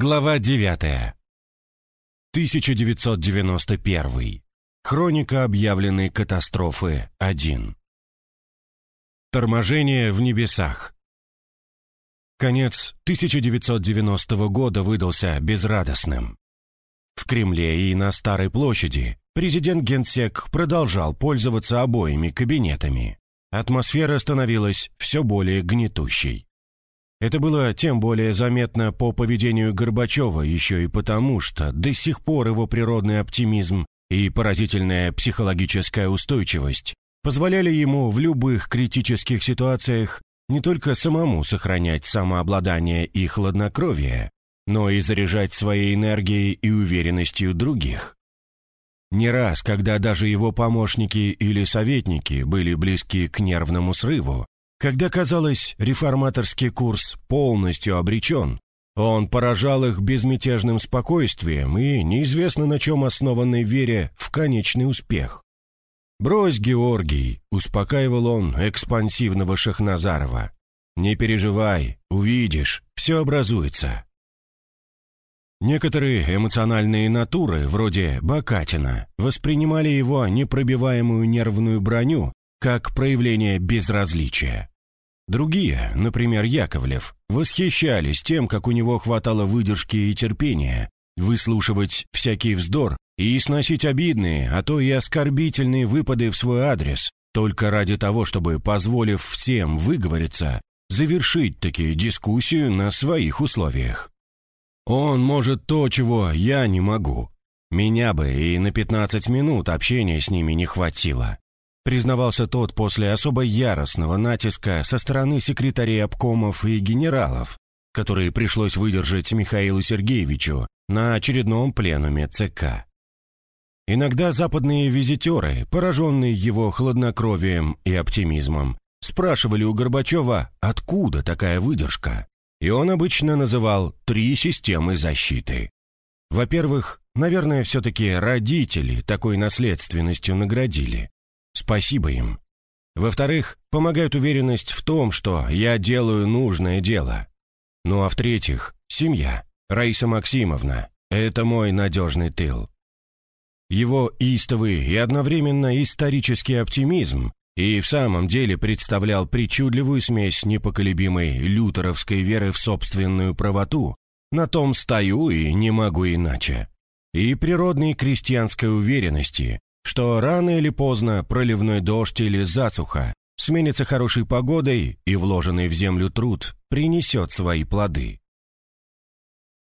Глава 9. 1991. Хроника объявленной катастрофы 1. Торможение в небесах. Конец 1990 года выдался безрадостным. В Кремле и на Старой площади президент Генсек продолжал пользоваться обоими кабинетами. Атмосфера становилась все более гнетущей. Это было тем более заметно по поведению Горбачева еще и потому, что до сих пор его природный оптимизм и поразительная психологическая устойчивость позволяли ему в любых критических ситуациях не только самому сохранять самообладание и хладнокровие, но и заряжать своей энергией и уверенностью других. Не раз, когда даже его помощники или советники были близки к нервному срыву, когда, казалось, реформаторский курс полностью обречен, он поражал их безмятежным спокойствием и неизвестно на чем основанной вере в конечный успех. «Брось, Георгий», — успокаивал он экспансивного Шахназарова. «Не переживай, увидишь, все образуется». Некоторые эмоциональные натуры, вроде Бакатина, воспринимали его непробиваемую нервную броню как проявление безразличия. Другие, например, Яковлев, восхищались тем, как у него хватало выдержки и терпения выслушивать всякий вздор и сносить обидные, а то и оскорбительные выпады в свой адрес, только ради того, чтобы, позволив всем выговориться, завершить такие дискуссию на своих условиях. Он может то, чего я не могу. Меня бы и на 15 минут общения с ними не хватило признавался тот после особо яростного натиска со стороны секретарей обкомов и генералов, которые пришлось выдержать Михаилу Сергеевичу на очередном пленуме ЦК. Иногда западные визитеры, пораженные его хладнокровием и оптимизмом, спрашивали у Горбачева, откуда такая выдержка, и он обычно называл три системы защиты. Во-первых, наверное, все-таки родители такой наследственностью наградили. Спасибо им. Во-вторых, помогает уверенность в том, что я делаю нужное дело. Ну а в-третьих, семья. Раиса Максимовна. Это мой надежный тыл. Его истовый и одновременно исторический оптимизм и в самом деле представлял причудливую смесь непоколебимой лютеровской веры в собственную правоту, на том стою и не могу иначе, и природной крестьянской уверенности, что рано или поздно проливной дождь или засуха сменится хорошей погодой и вложенный в землю труд принесет свои плоды.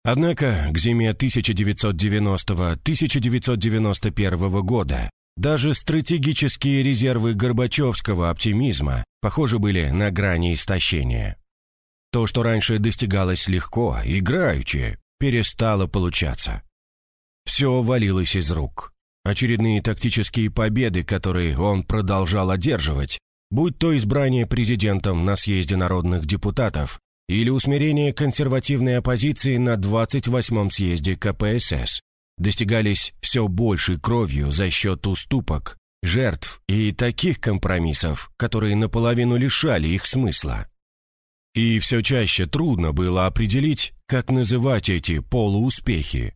Однако к зиме 1990-1991 года даже стратегические резервы Горбачевского оптимизма, похоже, были на грани истощения. То, что раньше достигалось легко, играючи, перестало получаться. Все валилось из рук. Очередные тактические победы, которые он продолжал одерживать, будь то избрание президентом на съезде народных депутатов или усмирение консервативной оппозиции на 28-м съезде КПСС, достигались все большей кровью за счет уступок, жертв и таких компромиссов, которые наполовину лишали их смысла. И все чаще трудно было определить, как называть эти полууспехи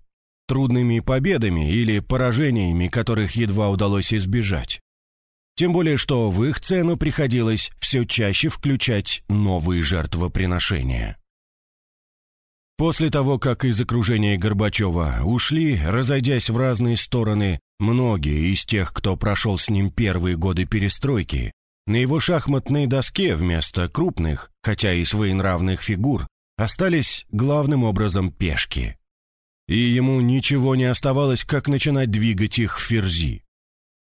трудными победами или поражениями, которых едва удалось избежать. Тем более, что в их цену приходилось все чаще включать новые жертвоприношения. После того, как из окружения Горбачева ушли, разойдясь в разные стороны, многие из тех, кто прошел с ним первые годы перестройки, на его шахматной доске вместо крупных, хотя и своенравных фигур, остались главным образом пешки и ему ничего не оставалось, как начинать двигать их в ферзи.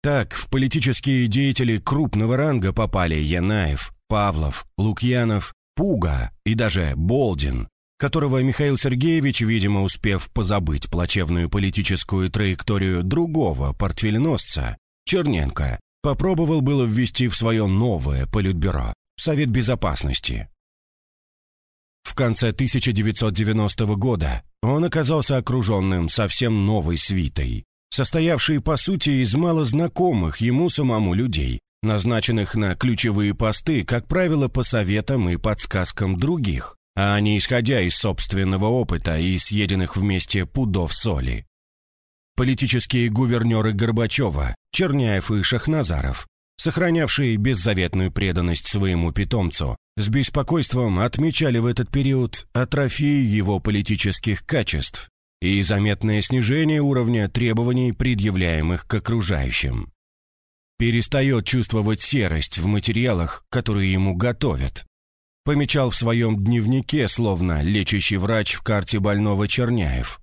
Так в политические деятели крупного ранга попали Янаев, Павлов, Лукьянов, Пуга и даже Болдин, которого Михаил Сергеевич, видимо, успев позабыть плачевную политическую траекторию другого портфельносца, Черненко, попробовал было ввести в свое новое политбюро, Совет Безопасности. В конце 1990 года он оказался окруженным совсем новой свитой, состоявшей, по сути, из малознакомых ему самому людей, назначенных на ключевые посты, как правило, по советам и подсказкам других, а не исходя из собственного опыта и съеденных вместе пудов соли. Политические гувернеры Горбачева, Черняев и Шахназаров, сохранявшие беззаветную преданность своему питомцу, с беспокойством отмечали в этот период атрофии его политических качеств и заметное снижение уровня требований, предъявляемых к окружающим. Перестает чувствовать серость в материалах, которые ему готовят, помечал в своем дневнике, словно лечащий врач в карте больного Черняев.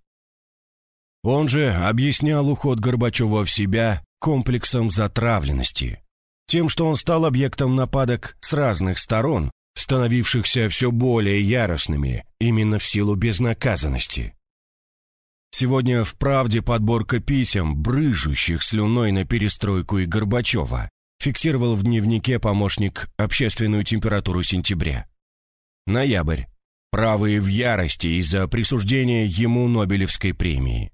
Он же объяснял уход Горбачева в себя комплексом затравленности, тем, что он стал объектом нападок с разных сторон, становившихся все более яростными именно в силу безнаказанности. Сегодня в «Правде» подборка писем, брыжущих слюной на перестройку и Горбачева, фиксировал в дневнике помощник общественную температуру сентября. Ноябрь. Правые в ярости из-за присуждения ему Нобелевской премии.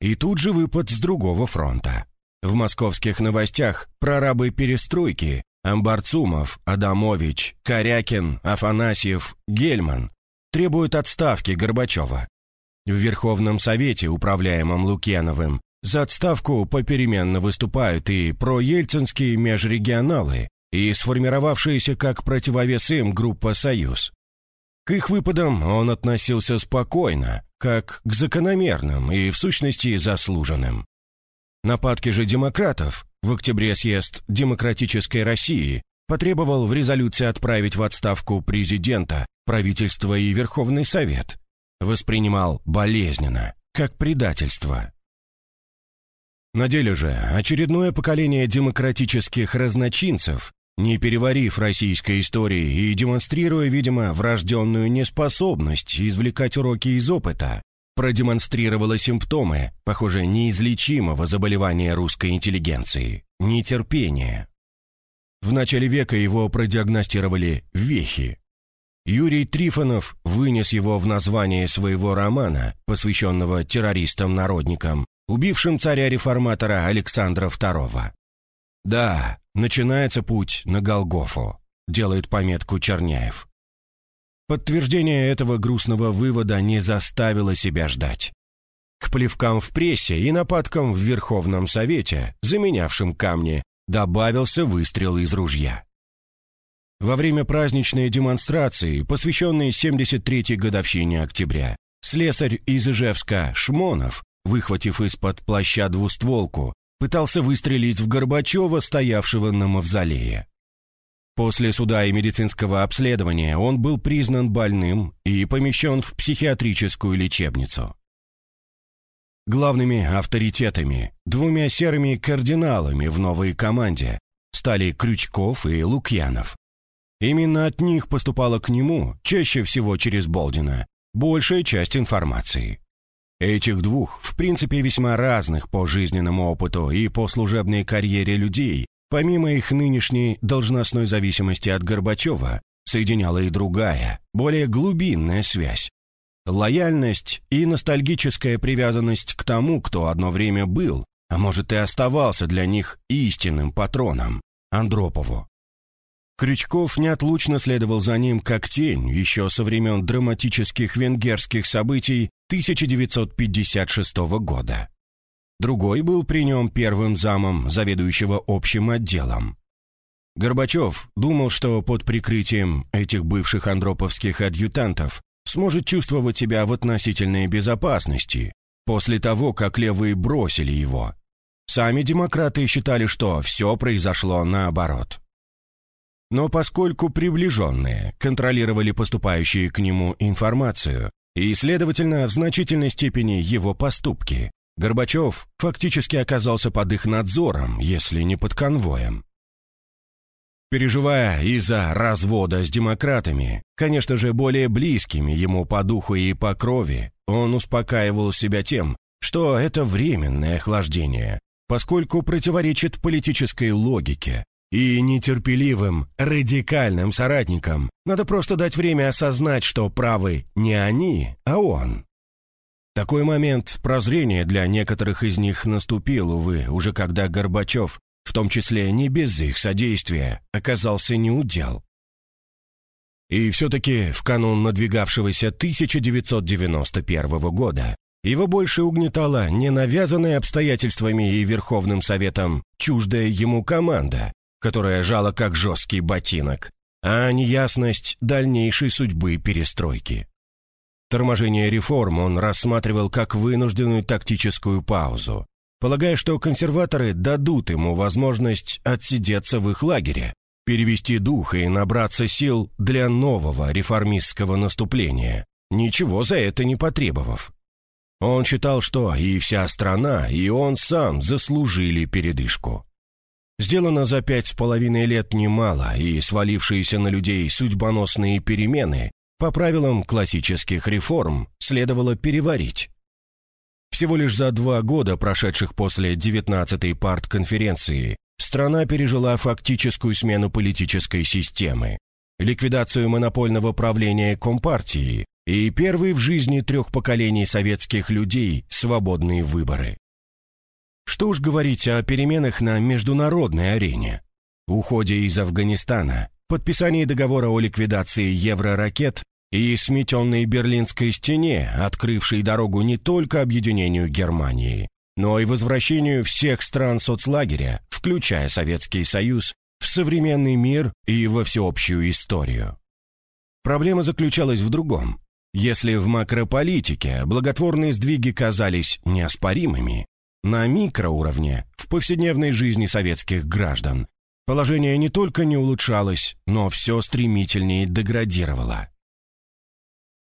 И тут же выпад с другого фронта. В московских новостях прорабы перестройки Амбарцумов, Адамович, Корякин, Афанасьев, Гельман требуют отставки Горбачева. В Верховном Совете, управляемом Лукьяновым, за отставку попеременно выступают и проельцинские межрегионалы, и сформировавшаяся как противовес им группа «Союз». К их выпадам он относился спокойно, как к закономерным и, в сущности, заслуженным. Нападки же демократов в октябре съезд Демократической России потребовал в резолюции отправить в отставку президента, правительство и Верховный Совет. Воспринимал болезненно, как предательство. На деле же очередное поколение демократических разночинцев не переварив российской истории и демонстрируя, видимо, врожденную неспособность извлекать уроки из опыта, продемонстрировала симптомы, похоже, неизлечимого заболевания русской интеллигенции – нетерпение. В начале века его продиагностировали вехи. Юрий Трифонов вынес его в название своего романа, посвященного террористам-народникам, убившим царя-реформатора Александра II. Да, начинается путь на Голгофу, делает пометку Черняев. Подтверждение этого грустного вывода не заставило себя ждать. К плевкам в прессе и нападкам в Верховном Совете, заменявшим камни, добавился выстрел из ружья. Во время праздничной демонстрации, посвященной 73-й годовщине октября, слесарь из Ижевска Шмонов, выхватив из-под плаща двустволку, пытался выстрелить в Горбачева, стоявшего на мавзолее. После суда и медицинского обследования он был признан больным и помещен в психиатрическую лечебницу. Главными авторитетами, двумя серыми кардиналами в новой команде стали Крючков и Лукьянов. Именно от них поступала к нему, чаще всего через Болдина, большая часть информации. Этих двух, в принципе весьма разных по жизненному опыту и по служебной карьере людей, помимо их нынешней должностной зависимости от Горбачева, соединяла и другая, более глубинная связь. Лояльность и ностальгическая привязанность к тому, кто одно время был, а может и оставался для них истинным патроном, Андропову. Крючков неотлучно следовал за ним как тень еще со времен драматических венгерских событий 1956 года. Другой был при нем первым замом заведующего общим отделом. Горбачев думал, что под прикрытием этих бывших андроповских адъютантов сможет чувствовать себя в относительной безопасности после того, как левые бросили его. Сами демократы считали, что все произошло наоборот. Но поскольку приближенные контролировали поступающие к нему информацию и, следовательно, в значительной степени его поступки, Горбачев фактически оказался под их надзором, если не под конвоем. Переживая из-за развода с демократами, конечно же, более близкими ему по духу и по крови, он успокаивал себя тем, что это временное охлаждение, поскольку противоречит политической логике, и нетерпеливым, радикальным соратникам надо просто дать время осознать, что правы не они, а он. Такой момент прозрения для некоторых из них наступил, увы, уже когда Горбачев, в том числе не без их содействия, оказался неудел. И все-таки в канун надвигавшегося 1991 года его больше угнетала не навязанная обстоятельствами и Верховным Советом чуждая ему команда, которая жала как жесткий ботинок, а неясность дальнейшей судьбы перестройки. Торможение реформ он рассматривал как вынужденную тактическую паузу, полагая, что консерваторы дадут ему возможность отсидеться в их лагере, перевести дух и набраться сил для нового реформистского наступления, ничего за это не потребовав. Он считал, что и вся страна, и он сам заслужили передышку. Сделано за пять с половиной лет немало, и свалившиеся на людей судьбоносные перемены по правилам классических реформ следовало переварить. Всего лишь за два года, прошедших после 19-й партконференции, страна пережила фактическую смену политической системы, ликвидацию монопольного правления Компартии и первые в жизни трех поколений советских людей свободные выборы. Что уж говорить о переменах на международной арене. Уходе из Афганистана, подписании договора о ликвидации евроракет и сметенной Берлинской стене, открывшей дорогу не только объединению Германии, но и возвращению всех стран соцлагеря, включая Советский Союз, в современный мир и во всеобщую историю. Проблема заключалась в другом. Если в макрополитике благотворные сдвиги казались неоспоримыми, на микроуровне, в повседневной жизни советских граждан, положение не только не улучшалось, но все стремительнее деградировало.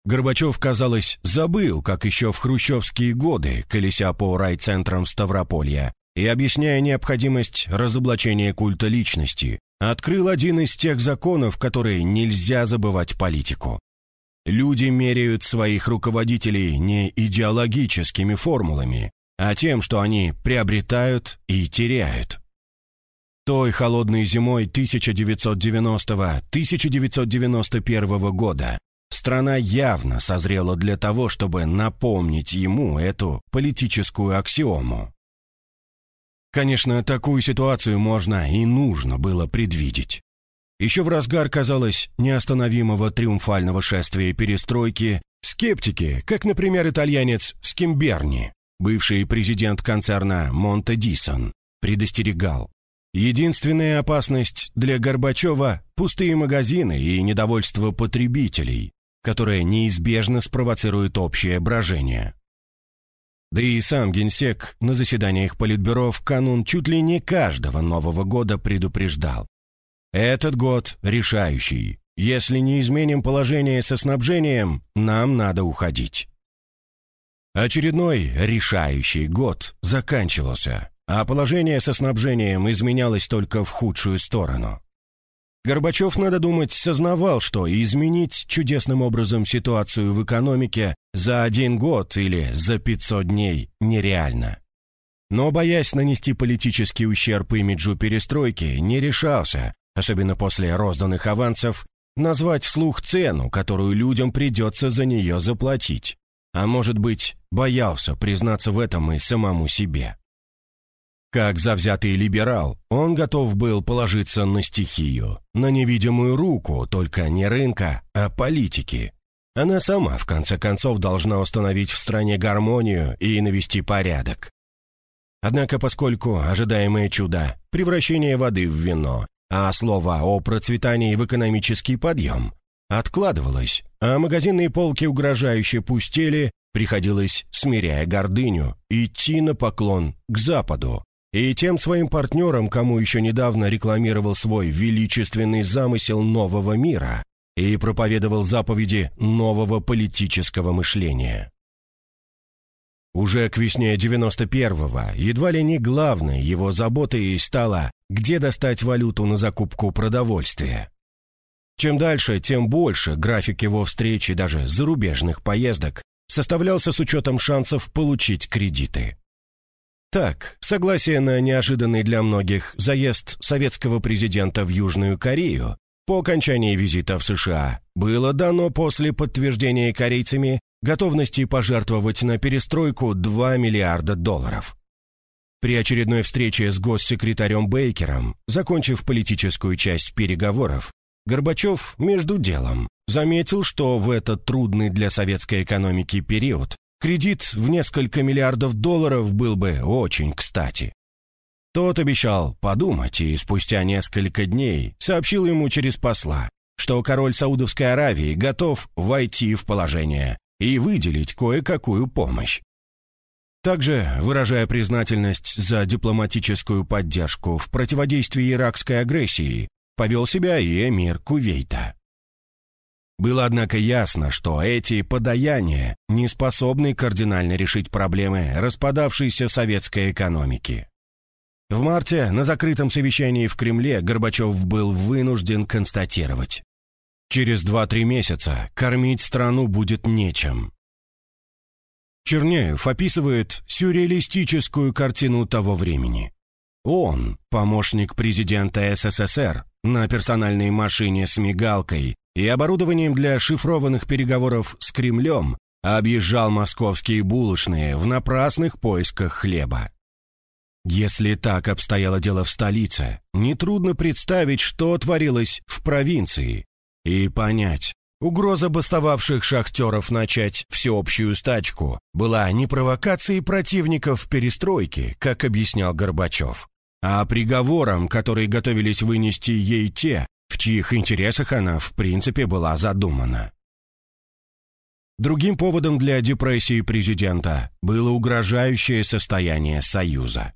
Горбачев, казалось, забыл, как еще в хрущевские годы, колеся по райцентрам Ставрополья и объясняя необходимость разоблачения культа личности, открыл один из тех законов, которые нельзя забывать политику. Люди меряют своих руководителей не идеологическими формулами, а тем, что они приобретают и теряют. Той холодной зимой 1990-1991 года страна явно созрела для того, чтобы напомнить ему эту политическую аксиому. Конечно, такую ситуацию можно и нужно было предвидеть. Еще в разгар, казалось, неостановимого триумфального шествия перестройки, скептики, как, например, итальянец Скимберни, бывший президент концерна Монте Дисон, предостерегал. Единственная опасность для Горбачева – пустые магазины и недовольство потребителей, которое неизбежно спровоцирует общее брожение. Да и сам генсек на заседаниях Политбюро в канун чуть ли не каждого Нового года предупреждал. Этот год решающий. Если не изменим положение со снабжением, нам надо уходить. Очередной решающий год заканчивался, а положение со снабжением изменялось только в худшую сторону. Горбачев, надо думать, сознавал, что изменить чудесным образом ситуацию в экономике за один год или за 500 дней нереально. Но, боясь нанести политический ущерб имиджу перестройки, не решался, особенно после розданных авансов, назвать вслух цену, которую людям придется за нее заплатить а может быть, боялся признаться в этом и самому себе. Как завзятый либерал, он готов был положиться на стихию, на невидимую руку, только не рынка, а политики. Она сама, в конце концов, должна установить в стране гармонию и навести порядок. Однако, поскольку ожидаемое чудо – превращение воды в вино, а слово о процветании в экономический подъем откладывалось, а магазинные полки угрожающе пустели, приходилось, смиряя гордыню, идти на поклон к Западу. И тем своим партнерам, кому еще недавно рекламировал свой величественный замысел нового мира и проповедовал заповеди нового политического мышления. Уже к весне 91-го едва ли не главной его заботой стало, где достать валюту на закупку продовольствия. Чем дальше, тем больше график его встреч и даже зарубежных поездок составлялся с учетом шансов получить кредиты. Так, согласие на неожиданный для многих заезд советского президента в Южную Корею по окончании визита в США было дано после подтверждения корейцами готовности пожертвовать на перестройку 2 миллиарда долларов. При очередной встрече с госсекретарем Бейкером, закончив политическую часть переговоров, Горбачев между делом заметил, что в этот трудный для советской экономики период кредит в несколько миллиардов долларов был бы очень кстати. Тот обещал подумать и спустя несколько дней сообщил ему через посла, что король Саудовской Аравии готов войти в положение и выделить кое-какую помощь. Также, выражая признательность за дипломатическую поддержку в противодействии иракской агрессии, повел себя и эмир Кувейта. Было, однако, ясно, что эти подаяния не способны кардинально решить проблемы распадавшейся советской экономики. В марте на закрытом совещании в Кремле Горбачев был вынужден констатировать. Через 2-3 месяца кормить страну будет нечем. Черняев описывает сюрреалистическую картину того времени. Он, помощник президента СССР, на персональной машине с мигалкой и оборудованием для шифрованных переговоров с Кремлем, объезжал московские булочные в напрасных поисках хлеба. Если так обстояло дело в столице, нетрудно представить, что творилось в провинции, и понять, угроза бастовавших шахтеров начать всеобщую стачку была не провокацией противников перестройки, как объяснял Горбачев, а приговором, который готовились вынести ей те, в чьих интересах она в принципе была задумана. Другим поводом для депрессии президента было угрожающее состояние Союза.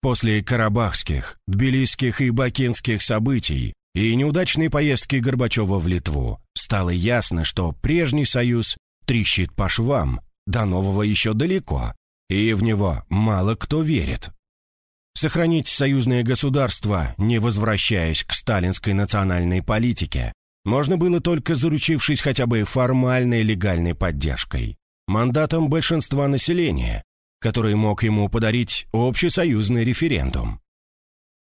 После карабахских, тбилисских и бакинских событий и неудачной поездки Горбачева в Литву стало ясно, что прежний Союз трещит по швам, до нового еще далеко, и в него мало кто верит. Сохранить союзное государство, не возвращаясь к сталинской национальной политике, можно было только заручившись хотя бы формальной легальной поддержкой, мандатом большинства населения, который мог ему подарить общесоюзный референдум.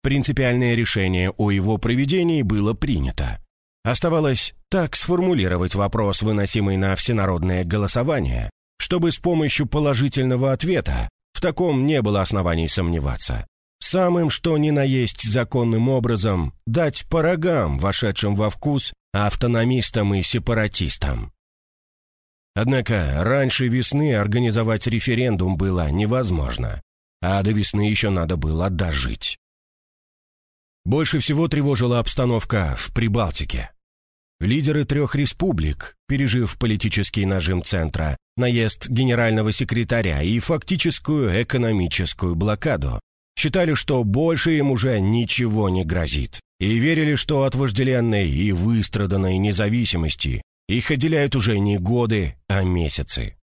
Принципиальное решение о его проведении было принято. Оставалось так сформулировать вопрос, выносимый на всенародное голосование, чтобы с помощью положительного ответа в таком не было оснований сомневаться самым что ни на есть законным образом дать по рогам, вошедшим во вкус, автономистам и сепаратистам. Однако раньше весны организовать референдум было невозможно, а до весны еще надо было дожить. Больше всего тревожила обстановка в Прибалтике. Лидеры трех республик, пережив политический нажим центра, наезд генерального секретаря и фактическую экономическую блокаду, считали, что больше им уже ничего не грозит, и верили, что от вожделенной и выстраданной независимости их отделяют уже не годы, а месяцы.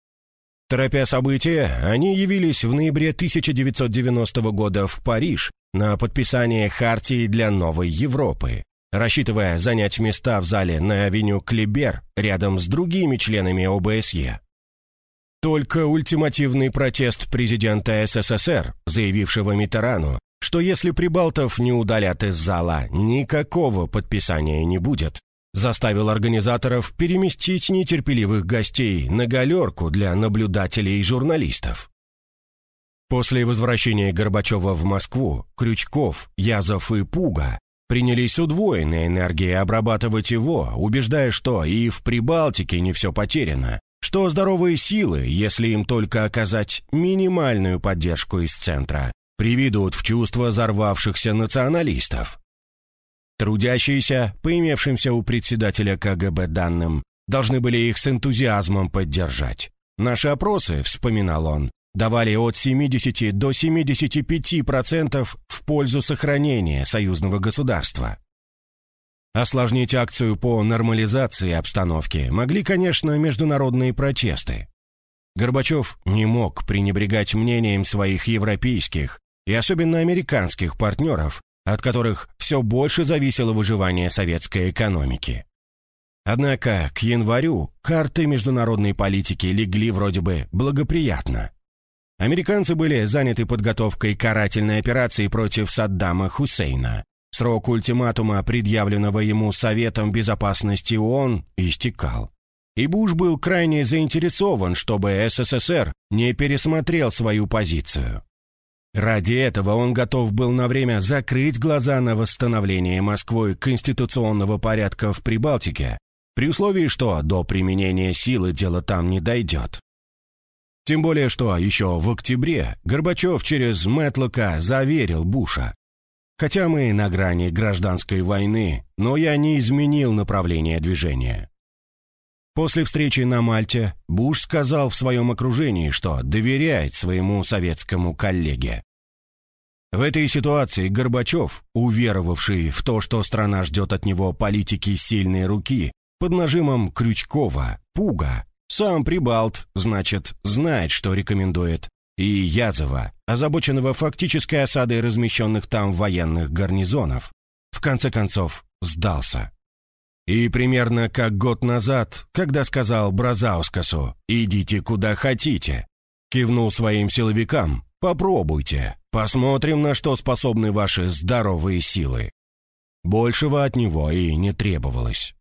Торопя события, они явились в ноябре 1990 года в Париж на подписание Хартии для Новой Европы, рассчитывая занять места в зале на авеню Клибер рядом с другими членами ОБСЕ. Только ультимативный протест президента СССР, заявившего Митерану, что если прибалтов не удалят из зала, никакого подписания не будет, заставил организаторов переместить нетерпеливых гостей на галерку для наблюдателей и журналистов. После возвращения Горбачева в Москву Крючков, Язов и Пуга принялись удвоенной энергией обрабатывать его, убеждая, что и в Прибалтике не все потеряно, что здоровые силы, если им только оказать минимальную поддержку из центра, приведут в чувство взорвавшихся националистов. Трудящиеся, по имевшимся у председателя КГБ данным, должны были их с энтузиазмом поддержать. Наши опросы, вспоминал он, давали от 70 до 75% в пользу сохранения союзного государства. Осложнить акцию по нормализации обстановки могли, конечно, международные протесты. Горбачев не мог пренебрегать мнением своих европейских и особенно американских партнеров, от которых все больше зависело выживание советской экономики. Однако к январю карты международной политики легли вроде бы благоприятно. Американцы были заняты подготовкой карательной операции против Саддама Хусейна, Срок ультиматума, предъявленного ему Советом Безопасности ООН, истекал. И Буш был крайне заинтересован, чтобы СССР не пересмотрел свою позицию. Ради этого он готов был на время закрыть глаза на восстановление Москвой конституционного порядка в Прибалтике, при условии, что до применения силы дело там не дойдет. Тем более, что еще в октябре Горбачев через Мэтлока заверил Буша. Хотя мы на грани гражданской войны, но я не изменил направление движения. После встречи на Мальте Буш сказал в своем окружении, что доверяет своему советскому коллеге. В этой ситуации Горбачев, уверовавший в то, что страна ждет от него политики сильной руки, под нажимом Крючкова, Пуга, сам Прибалт, значит, знает, что рекомендует, и Язова, озабоченного фактической осадой размещенных там военных гарнизонов, в конце концов сдался. И примерно как год назад, когда сказал Бразаускасу «идите куда хотите», кивнул своим силовикам «попробуйте, посмотрим, на что способны ваши здоровые силы». Большего от него и не требовалось.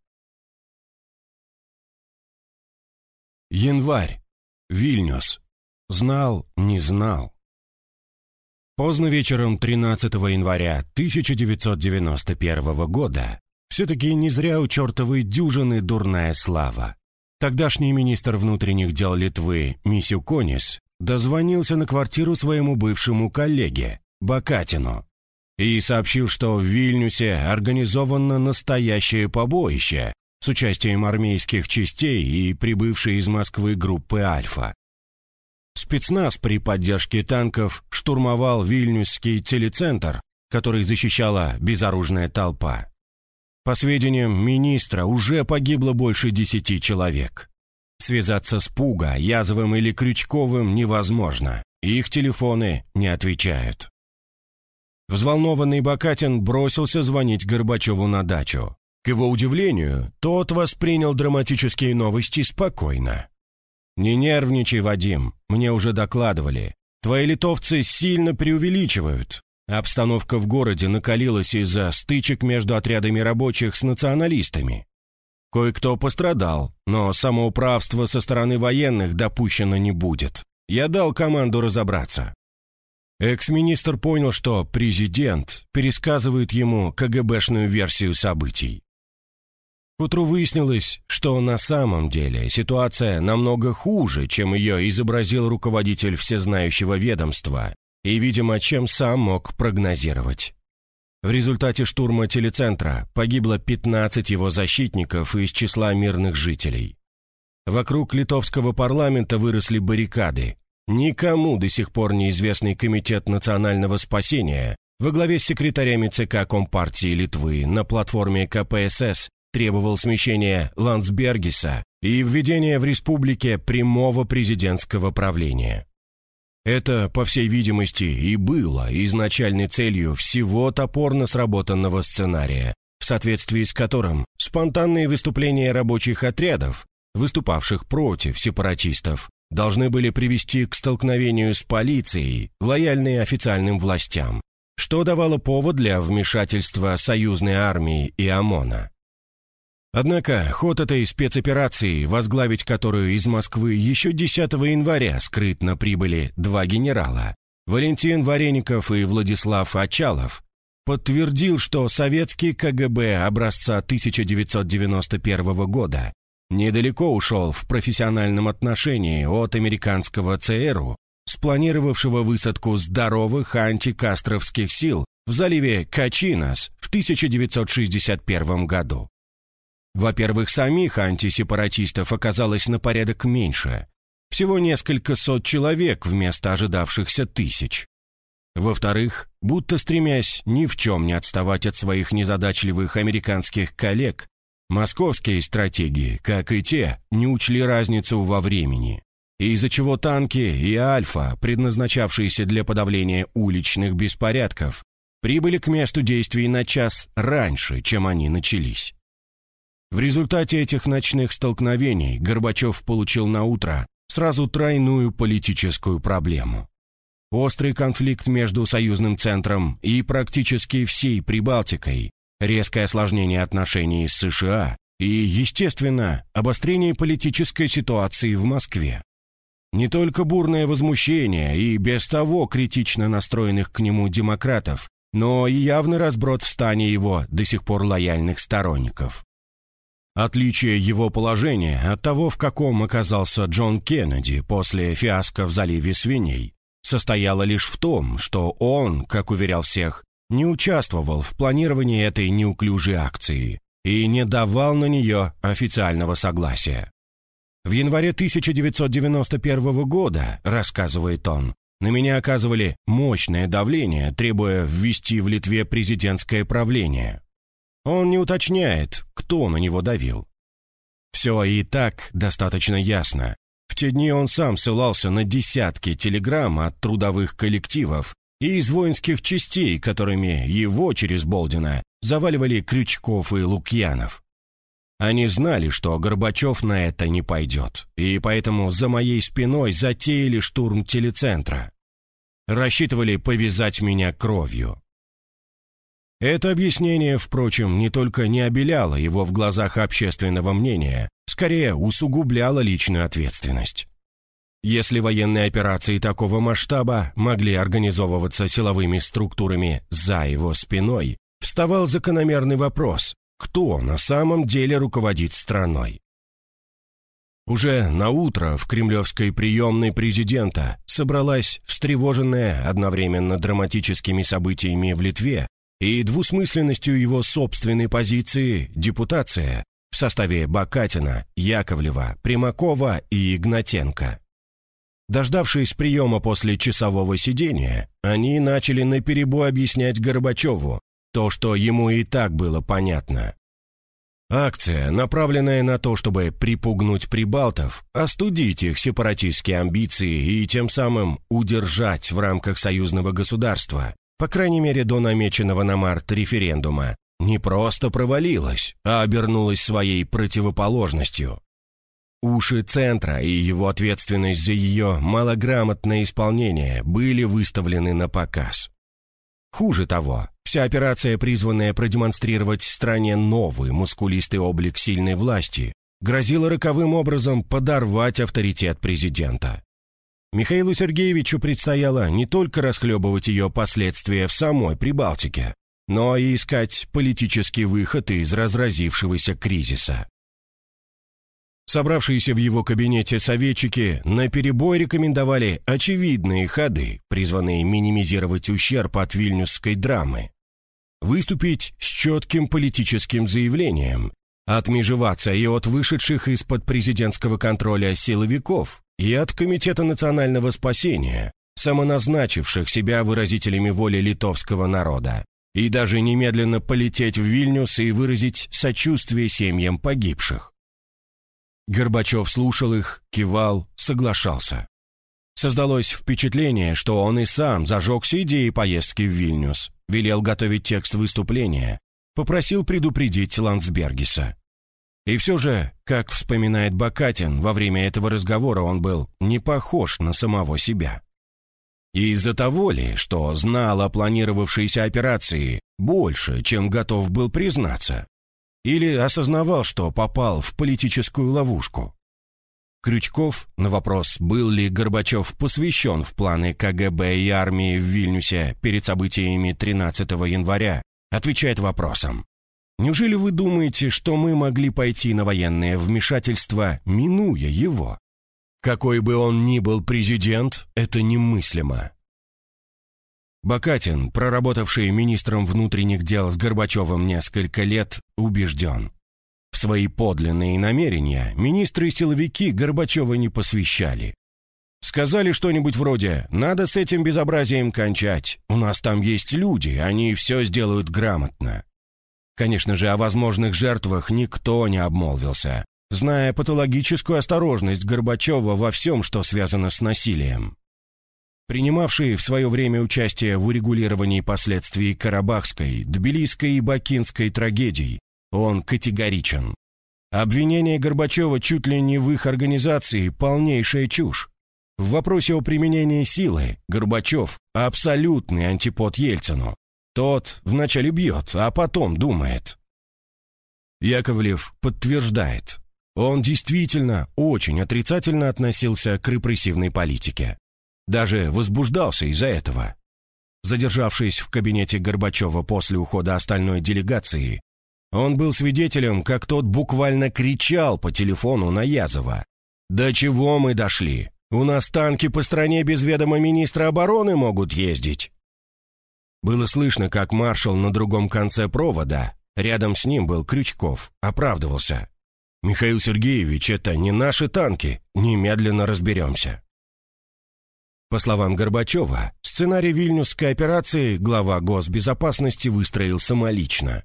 Январь. Вильнюс. Знал, не знал. Поздно вечером 13 января 1991 года все-таки не зря у чертовой дюжины дурная слава. Тогдашний министр внутренних дел Литвы Мисюконис дозвонился на квартиру своему бывшему коллеге, Бакатину, и сообщил, что в Вильнюсе организовано настоящее побоище с участием армейских частей и прибывшей из Москвы группы «Альфа». Спецназ при поддержке танков штурмовал Вильнюсский телецентр, который защищала безоружная толпа. По сведениям министра, уже погибло больше десяти человек. Связаться с Пуга, Язовым или Крючковым невозможно. Их телефоны не отвечают. Взволнованный Бакатин бросился звонить Горбачеву на дачу. К его удивлению, тот воспринял драматические новости спокойно. «Не нервничай, Вадим, мне уже докладывали. Твои литовцы сильно преувеличивают. Обстановка в городе накалилась из-за стычек между отрядами рабочих с националистами. Кое-кто пострадал, но самоуправство со стороны военных допущено не будет. Я дал команду разобраться. Экс-министр понял, что президент пересказывает ему КГБшную версию событий. Утру выяснилось, что на самом деле ситуация намного хуже, чем ее изобразил руководитель всезнающего ведомства, и, видимо, чем сам мог прогнозировать. В результате штурма телецентра погибло 15 его защитников из числа мирных жителей. Вокруг литовского парламента выросли баррикады. Никому до сих пор неизвестный Комитет национального спасения во главе с секретарями ЦК Компартии Литвы на платформе КПСС требовал смещения Ландсбергиса и введения в республике прямого президентского правления. Это, по всей видимости, и было изначальной целью всего топорно сработанного сценария, в соответствии с которым спонтанные выступления рабочих отрядов, выступавших против сепаратистов, должны были привести к столкновению с полицией, лояльной официальным властям, что давало повод для вмешательства союзной армии и ОМОНа. Однако ход этой спецоперации, возглавить которую из Москвы еще 10 января скрытно прибыли два генерала, Валентин Вареников и Владислав Очалов, подтвердил, что советский КГБ образца 1991 года недалеко ушел в профессиональном отношении от американского ЦРУ, спланировавшего высадку здоровых антикастровских сил в заливе Качинас в 1961 году. Во-первых, самих антисепаратистов оказалось на порядок меньше. Всего несколько сот человек вместо ожидавшихся тысяч. Во-вторых, будто стремясь ни в чем не отставать от своих незадачливых американских коллег, московские стратегии, как и те, не учли разницу во времени, из-за чего танки и «Альфа», предназначавшиеся для подавления уличных беспорядков, прибыли к месту действий на час раньше, чем они начались. В результате этих ночных столкновений Горбачев получил на утро сразу тройную политическую проблему. Острый конфликт между союзным центром и практически всей Прибалтикой, резкое осложнение отношений с США и, естественно, обострение политической ситуации в Москве. Не только бурное возмущение и без того критично настроенных к нему демократов, но и явный разброд в стане его до сих пор лояльных сторонников. Отличие его положения от того, в каком оказался Джон Кеннеди после фиаско в заливе свиней, состояло лишь в том, что он, как уверял всех, не участвовал в планировании этой неуклюжей акции и не давал на нее официального согласия. В январе 1991 года, рассказывает он, на меня оказывали мощное давление, требуя ввести в Литве президентское правление. Он не уточняет, кто на него давил. Все и так достаточно ясно. В те дни он сам ссылался на десятки телеграмм от трудовых коллективов и из воинских частей, которыми его через Болдина заваливали Крючков и Лукьянов. Они знали, что Горбачев на это не пойдет, и поэтому за моей спиной затеяли штурм телецентра. Рассчитывали повязать меня кровью. Это объяснение, впрочем, не только не обеляло его в глазах общественного мнения, скорее усугубляло личную ответственность. Если военные операции такого масштаба могли организовываться силовыми структурами за его спиной, вставал закономерный вопрос, кто на самом деле руководит страной. Уже на утро в кремлевской приемной президента собралась встревоженная одновременно драматическими событиями в Литве и двусмысленностью его собственной позиции депутация в составе Бакатина, Яковлева, Примакова и Игнатенко. Дождавшись приема после часового сидения, они начали наперебой объяснять Горбачеву то, что ему и так было понятно. Акция, направленная на то, чтобы припугнуть прибалтов, остудить их сепаратистские амбиции и тем самым удержать в рамках союзного государства, по крайней мере до намеченного на март референдума, не просто провалилась, а обернулась своей противоположностью. Уши центра и его ответственность за ее малограмотное исполнение были выставлены на показ. Хуже того, вся операция, призванная продемонстрировать стране новый мускулистый облик сильной власти, грозила роковым образом подорвать авторитет президента. Михаилу Сергеевичу предстояло не только расхлебывать ее последствия в самой Прибалтике, но и искать политический выход из разразившегося кризиса. Собравшиеся в его кабинете советчики наперебой рекомендовали очевидные ходы, призванные минимизировать ущерб от вильнюсской драмы. Выступить с четким политическим заявлением, отмежеваться и от вышедших из-под президентского контроля силовиков, и от Комитета национального спасения, самоназначивших себя выразителями воли литовского народа, и даже немедленно полететь в Вильнюс и выразить сочувствие семьям погибших. Горбачев слушал их, кивал, соглашался. Создалось впечатление, что он и сам зажегся идеей поездки в Вильнюс, велел готовить текст выступления, попросил предупредить Ландсбергиса. И все же, как вспоминает Бакатин, во время этого разговора он был не похож на самого себя. И из-за того ли, что знал о планировавшейся операции больше, чем готов был признаться? Или осознавал, что попал в политическую ловушку? Крючков на вопрос, был ли Горбачев посвящен в планы КГБ и армии в Вильнюсе перед событиями 13 января, отвечает вопросом. Неужели вы думаете, что мы могли пойти на военное вмешательство, минуя его? Какой бы он ни был президент, это немыслимо. Бакатин, проработавший министром внутренних дел с Горбачевым несколько лет, убежден. В свои подлинные намерения министры и силовики Горбачева не посвящали. Сказали что-нибудь вроде «надо с этим безобразием кончать, у нас там есть люди, они все сделают грамотно». Конечно же, о возможных жертвах никто не обмолвился, зная патологическую осторожность Горбачева во всем, что связано с насилием. Принимавший в свое время участие в урегулировании последствий Карабахской, Тбилисской и Бакинской трагедий, он категоричен. Обвинение Горбачева чуть ли не в их организации – полнейшая чушь. В вопросе о применении силы Горбачев – абсолютный антипод Ельцину. Тот вначале бьет, а потом думает. Яковлев подтверждает. Он действительно очень отрицательно относился к репрессивной политике. Даже возбуждался из-за этого. Задержавшись в кабинете Горбачева после ухода остальной делегации, он был свидетелем, как тот буквально кричал по телефону на Язова. «До чего мы дошли? У нас танки по стране без ведома министра обороны могут ездить!» Было слышно, как маршал на другом конце провода, рядом с ним был Крючков, оправдывался. «Михаил Сергеевич, это не наши танки, немедленно разберемся». По словам Горбачева, сценарий Вильнюсской операции глава госбезопасности выстроил самолично.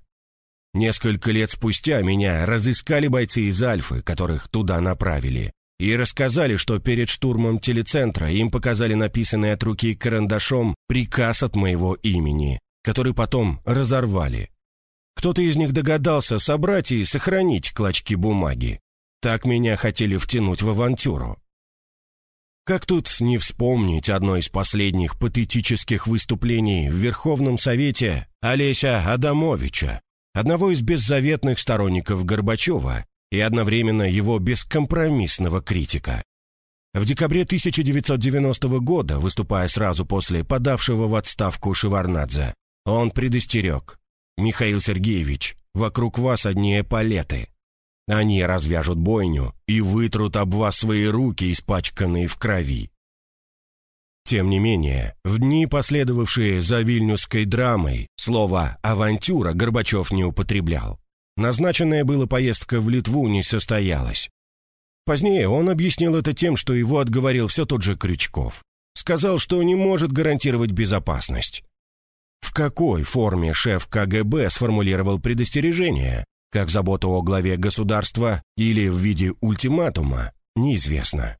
Несколько лет спустя меня разыскали бойцы из Альфы, которых туда направили, и рассказали, что перед штурмом телецентра им показали написанный от руки карандашом приказ от моего имени, который потом разорвали. Кто-то из них догадался собрать и сохранить клочки бумаги. Так меня хотели втянуть в авантюру. Как тут не вспомнить одно из последних патетических выступлений в Верховном Совете Олеся Адамовича, одного из беззаветных сторонников Горбачева и одновременно его бескомпромиссного критика. В декабре 1990 года, выступая сразу после подавшего в отставку Шеварнадзе, он предостерег. «Михаил Сергеевич, вокруг вас одни эполеты. Они развяжут бойню и вытрут об вас свои руки, испачканные в крови». Тем не менее, в дни, последовавшие за вильнюсской драмой, слово «авантюра» Горбачев не употреблял. Назначенная была поездка в Литву не состоялась. Позднее он объяснил это тем, что его отговорил все тот же Крючков. Сказал, что не может гарантировать безопасность. В какой форме шеф КГБ сформулировал предостережение, как заботу о главе государства или в виде ультиматума, неизвестно.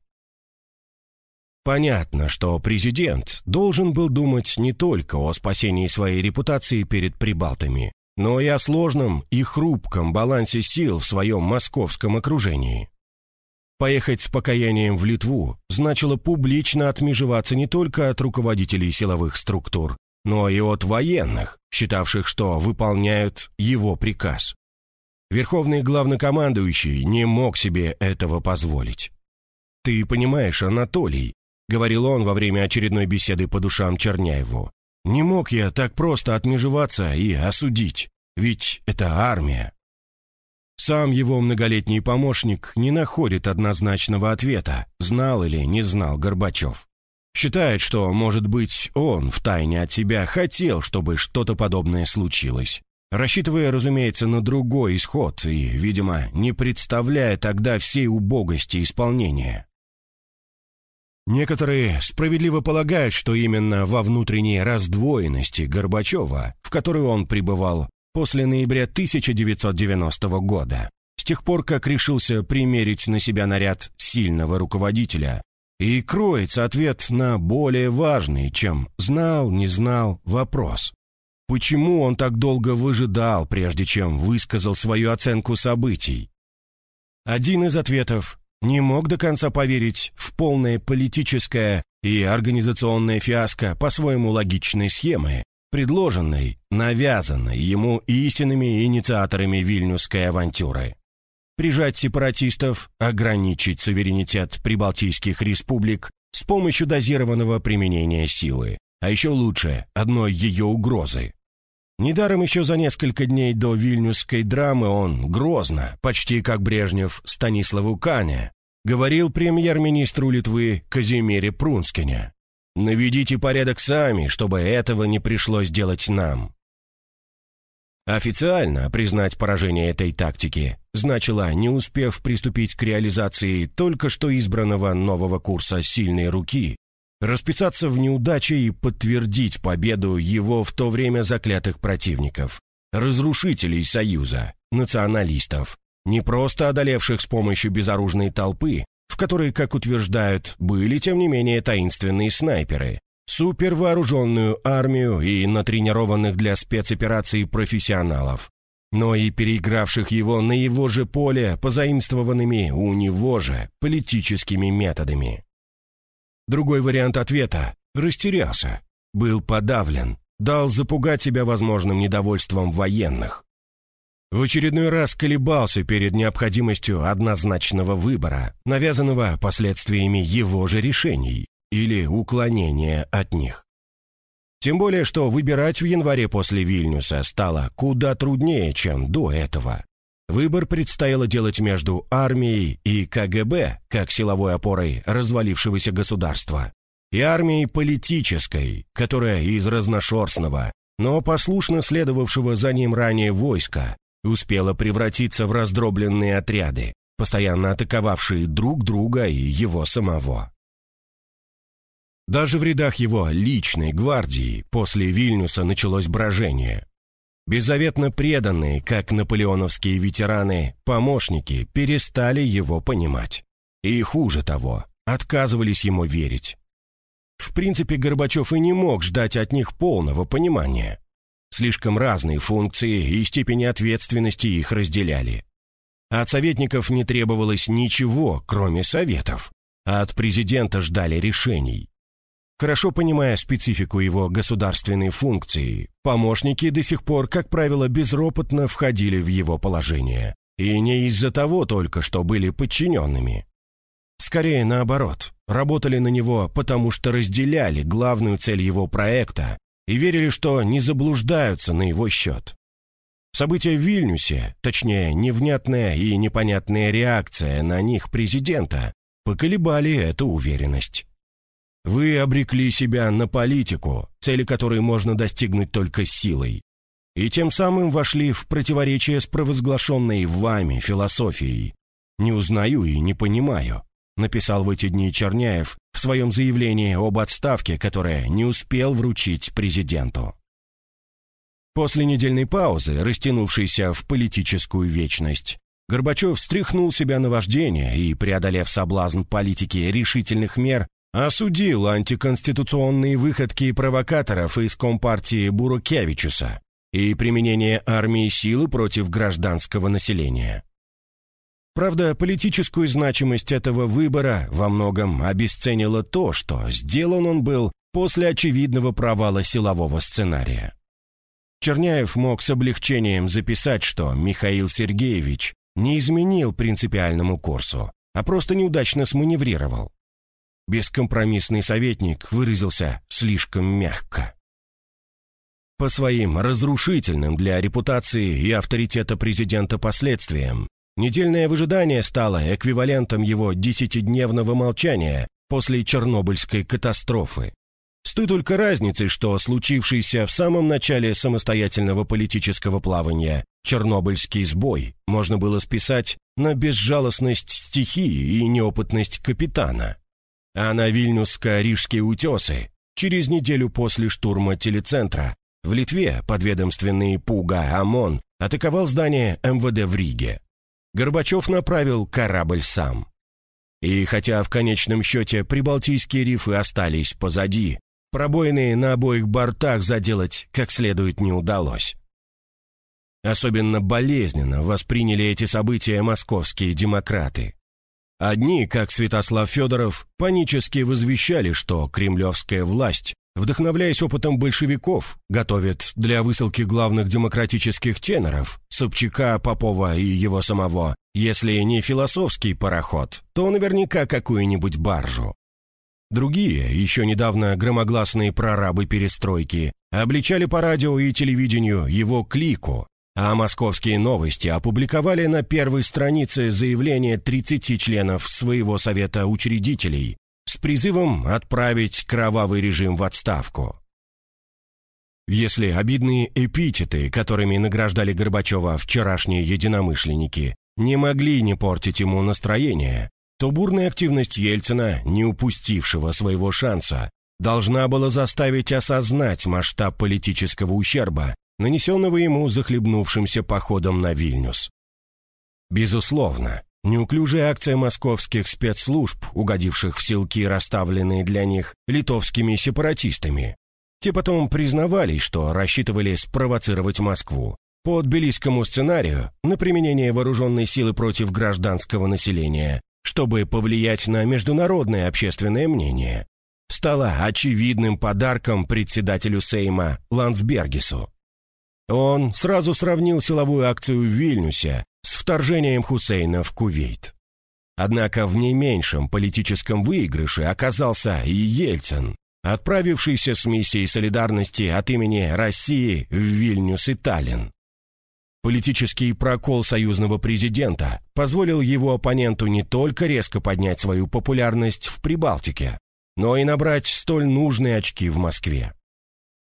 Понятно, что президент должен был думать не только о спасении своей репутации перед прибалтами, но и о сложном и хрупком балансе сил в своем московском окружении. Поехать с покаянием в Литву значило публично отмежеваться не только от руководителей силовых структур, но и от военных, считавших, что выполняют его приказ. Верховный главнокомандующий не мог себе этого позволить. «Ты понимаешь, Анатолий», — говорил он во время очередной беседы по душам Черняеву, «не мог я так просто отмежеваться и осудить, ведь это армия». Сам его многолетний помощник не находит однозначного ответа, знал или не знал Горбачев. Считает, что, может быть, он втайне от себя хотел, чтобы что-то подобное случилось. Рассчитывая, разумеется, на другой исход и, видимо, не представляя тогда всей убогости исполнения. Некоторые справедливо полагают, что именно во внутренней раздвоенности Горбачева, в которой он пребывал после ноября 1990 года, с тех пор, как решился примерить на себя наряд сильного руководителя, и кроется ответ на более важный, чем знал, не знал вопрос. Почему он так долго выжидал, прежде чем высказал свою оценку событий? Один из ответов не мог до конца поверить в полное политическое и организационное фиаско по-своему логичной схемы, предложенной, навязанной ему истинными инициаторами вильнюсской авантюры прижать сепаратистов, ограничить суверенитет прибалтийских республик с помощью дозированного применения силы, а еще лучше одной ее угрозы. Недаром еще за несколько дней до вильнюсской драмы он грозно, почти как Брежнев Станиславу Кане, говорил премьер-министру Литвы Казимире Прунскине. «Наведите порядок сами, чтобы этого не пришлось делать нам». Официально признать поражение этой тактики значило, не успев приступить к реализации только что избранного нового курса «сильной руки», расписаться в неудаче и подтвердить победу его в то время заклятых противников, разрушителей Союза, националистов, не просто одолевших с помощью безоружной толпы, в которой, как утверждают, были, тем не менее, таинственные снайперы, супервооруженную армию и натренированных для спецопераций профессионалов, но и переигравших его на его же поле позаимствованными у него же политическими методами. Другой вариант ответа – растерялся, был подавлен, дал запугать себя возможным недовольством военных. в очередной раз колебался перед необходимостью однозначного выбора, навязанного последствиями его же решений или уклонения от них. Тем более, что выбирать в январе после Вильнюса стало куда труднее, чем до этого. Выбор предстояло делать между армией и КГБ, как силовой опорой развалившегося государства, и армией политической, которая из разношерстного, но послушно следовавшего за ним ранее войска, успела превратиться в раздробленные отряды, постоянно атаковавшие друг друга и его самого. Даже в рядах его личной гвардии после Вильнюса началось брожение. Беззаветно преданные, как наполеоновские ветераны, помощники перестали его понимать. И хуже того, отказывались ему верить. В принципе, Горбачев и не мог ждать от них полного понимания. Слишком разные функции и степени ответственности их разделяли. От советников не требовалось ничего, кроме советов, а от президента ждали решений. Хорошо понимая специфику его государственной функции, помощники до сих пор, как правило, безропотно входили в его положение. И не из-за того только, что были подчиненными. Скорее наоборот, работали на него, потому что разделяли главную цель его проекта и верили, что не заблуждаются на его счет. События в Вильнюсе, точнее, невнятная и непонятная реакция на них президента, поколебали эту уверенность. Вы обрекли себя на политику, цели которой можно достигнуть только силой, и тем самым вошли в противоречие с провозглашенной вами философией. Не узнаю и не понимаю, написал в эти дни Черняев в своем заявлении об отставке, которое не успел вручить президенту. После недельной паузы, растянувшейся в политическую вечность, Горбачев встряхнул себя на вождение и, преодолев соблазн политики решительных мер, осудил антиконституционные выходки провокаторов из Компартии Бурукевичуса и применение армии силы против гражданского населения. Правда, политическую значимость этого выбора во многом обесценило то, что сделан он был после очевидного провала силового сценария. Черняев мог с облегчением записать, что Михаил Сергеевич не изменил принципиальному курсу, а просто неудачно сманеврировал. Бескомпромиссный советник выразился слишком мягко. По своим разрушительным для репутации и авторитета президента последствиям, Недельное выжидание стало эквивалентом его десятидневного молчания после Чернобыльской катастрофы. С той только разницей, что случившийся в самом начале самостоятельного политического плавания Чернобыльский сбой можно было списать на безжалостность стихии и неопытность капитана. А на Вильнюско-Рижские утесы через неделю после штурма телецентра в Литве подведомственный Пуга ОМОН атаковал здание МВД в Риге. Горбачев направил корабль сам. И хотя в конечном счете прибалтийские рифы остались позади, пробоины на обоих бортах заделать как следует не удалось. Особенно болезненно восприняли эти события московские демократы. Одни, как Святослав Федоров, панически возвещали, что кремлевская власть вдохновляясь опытом большевиков, готовит для высылки главных демократических теноров, Собчака, Попова и его самого, если не философский пароход, то наверняка какую-нибудь баржу. Другие, еще недавно громогласные прорабы перестройки, обличали по радио и телевидению его клику, а московские новости опубликовали на первой странице заявление 30 членов своего совета учредителей, с призывом отправить кровавый режим в отставку. Если обидные эпитеты, которыми награждали Горбачева вчерашние единомышленники, не могли не портить ему настроение, то бурная активность Ельцина, не упустившего своего шанса, должна была заставить осознать масштаб политического ущерба, нанесенного ему захлебнувшимся походом на Вильнюс. Безусловно, Неуклюжая акция московских спецслужб, угодивших в селки, расставленные для них литовскими сепаратистами. Те потом признавались, что рассчитывали спровоцировать Москву по тбилисскому сценарию на применение вооруженной силы против гражданского населения, чтобы повлиять на международное общественное мнение, стало очевидным подарком председателю Сейма Ландсбергису. Он сразу сравнил силовую акцию в Вильнюсе с вторжением Хусейна в Кувейт. Однако в не меньшем политическом выигрыше оказался и Ельцин, отправившийся с миссией солидарности от имени России в Вильнюс и Таллин. Политический прокол союзного президента позволил его оппоненту не только резко поднять свою популярность в Прибалтике, но и набрать столь нужные очки в Москве.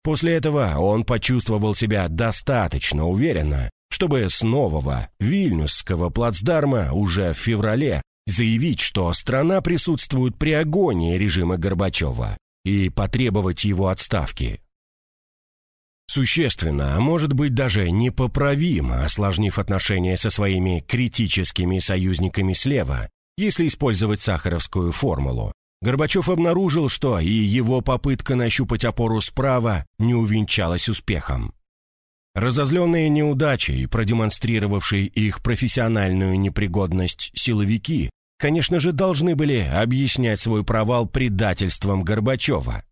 После этого он почувствовал себя достаточно уверенно, чтобы с нового Вильнюсского плацдарма уже в феврале заявить, что страна присутствует при агонии режима Горбачева и потребовать его отставки. Существенно, а может быть даже непоправимо, осложнив отношения со своими критическими союзниками слева, если использовать сахаровскую формулу, Горбачев обнаружил, что и его попытка нащупать опору справа не увенчалась успехом. Разозленные неудачей, продемонстрировавшие их профессиональную непригодность силовики, конечно же, должны были объяснять свой провал предательством Горбачева.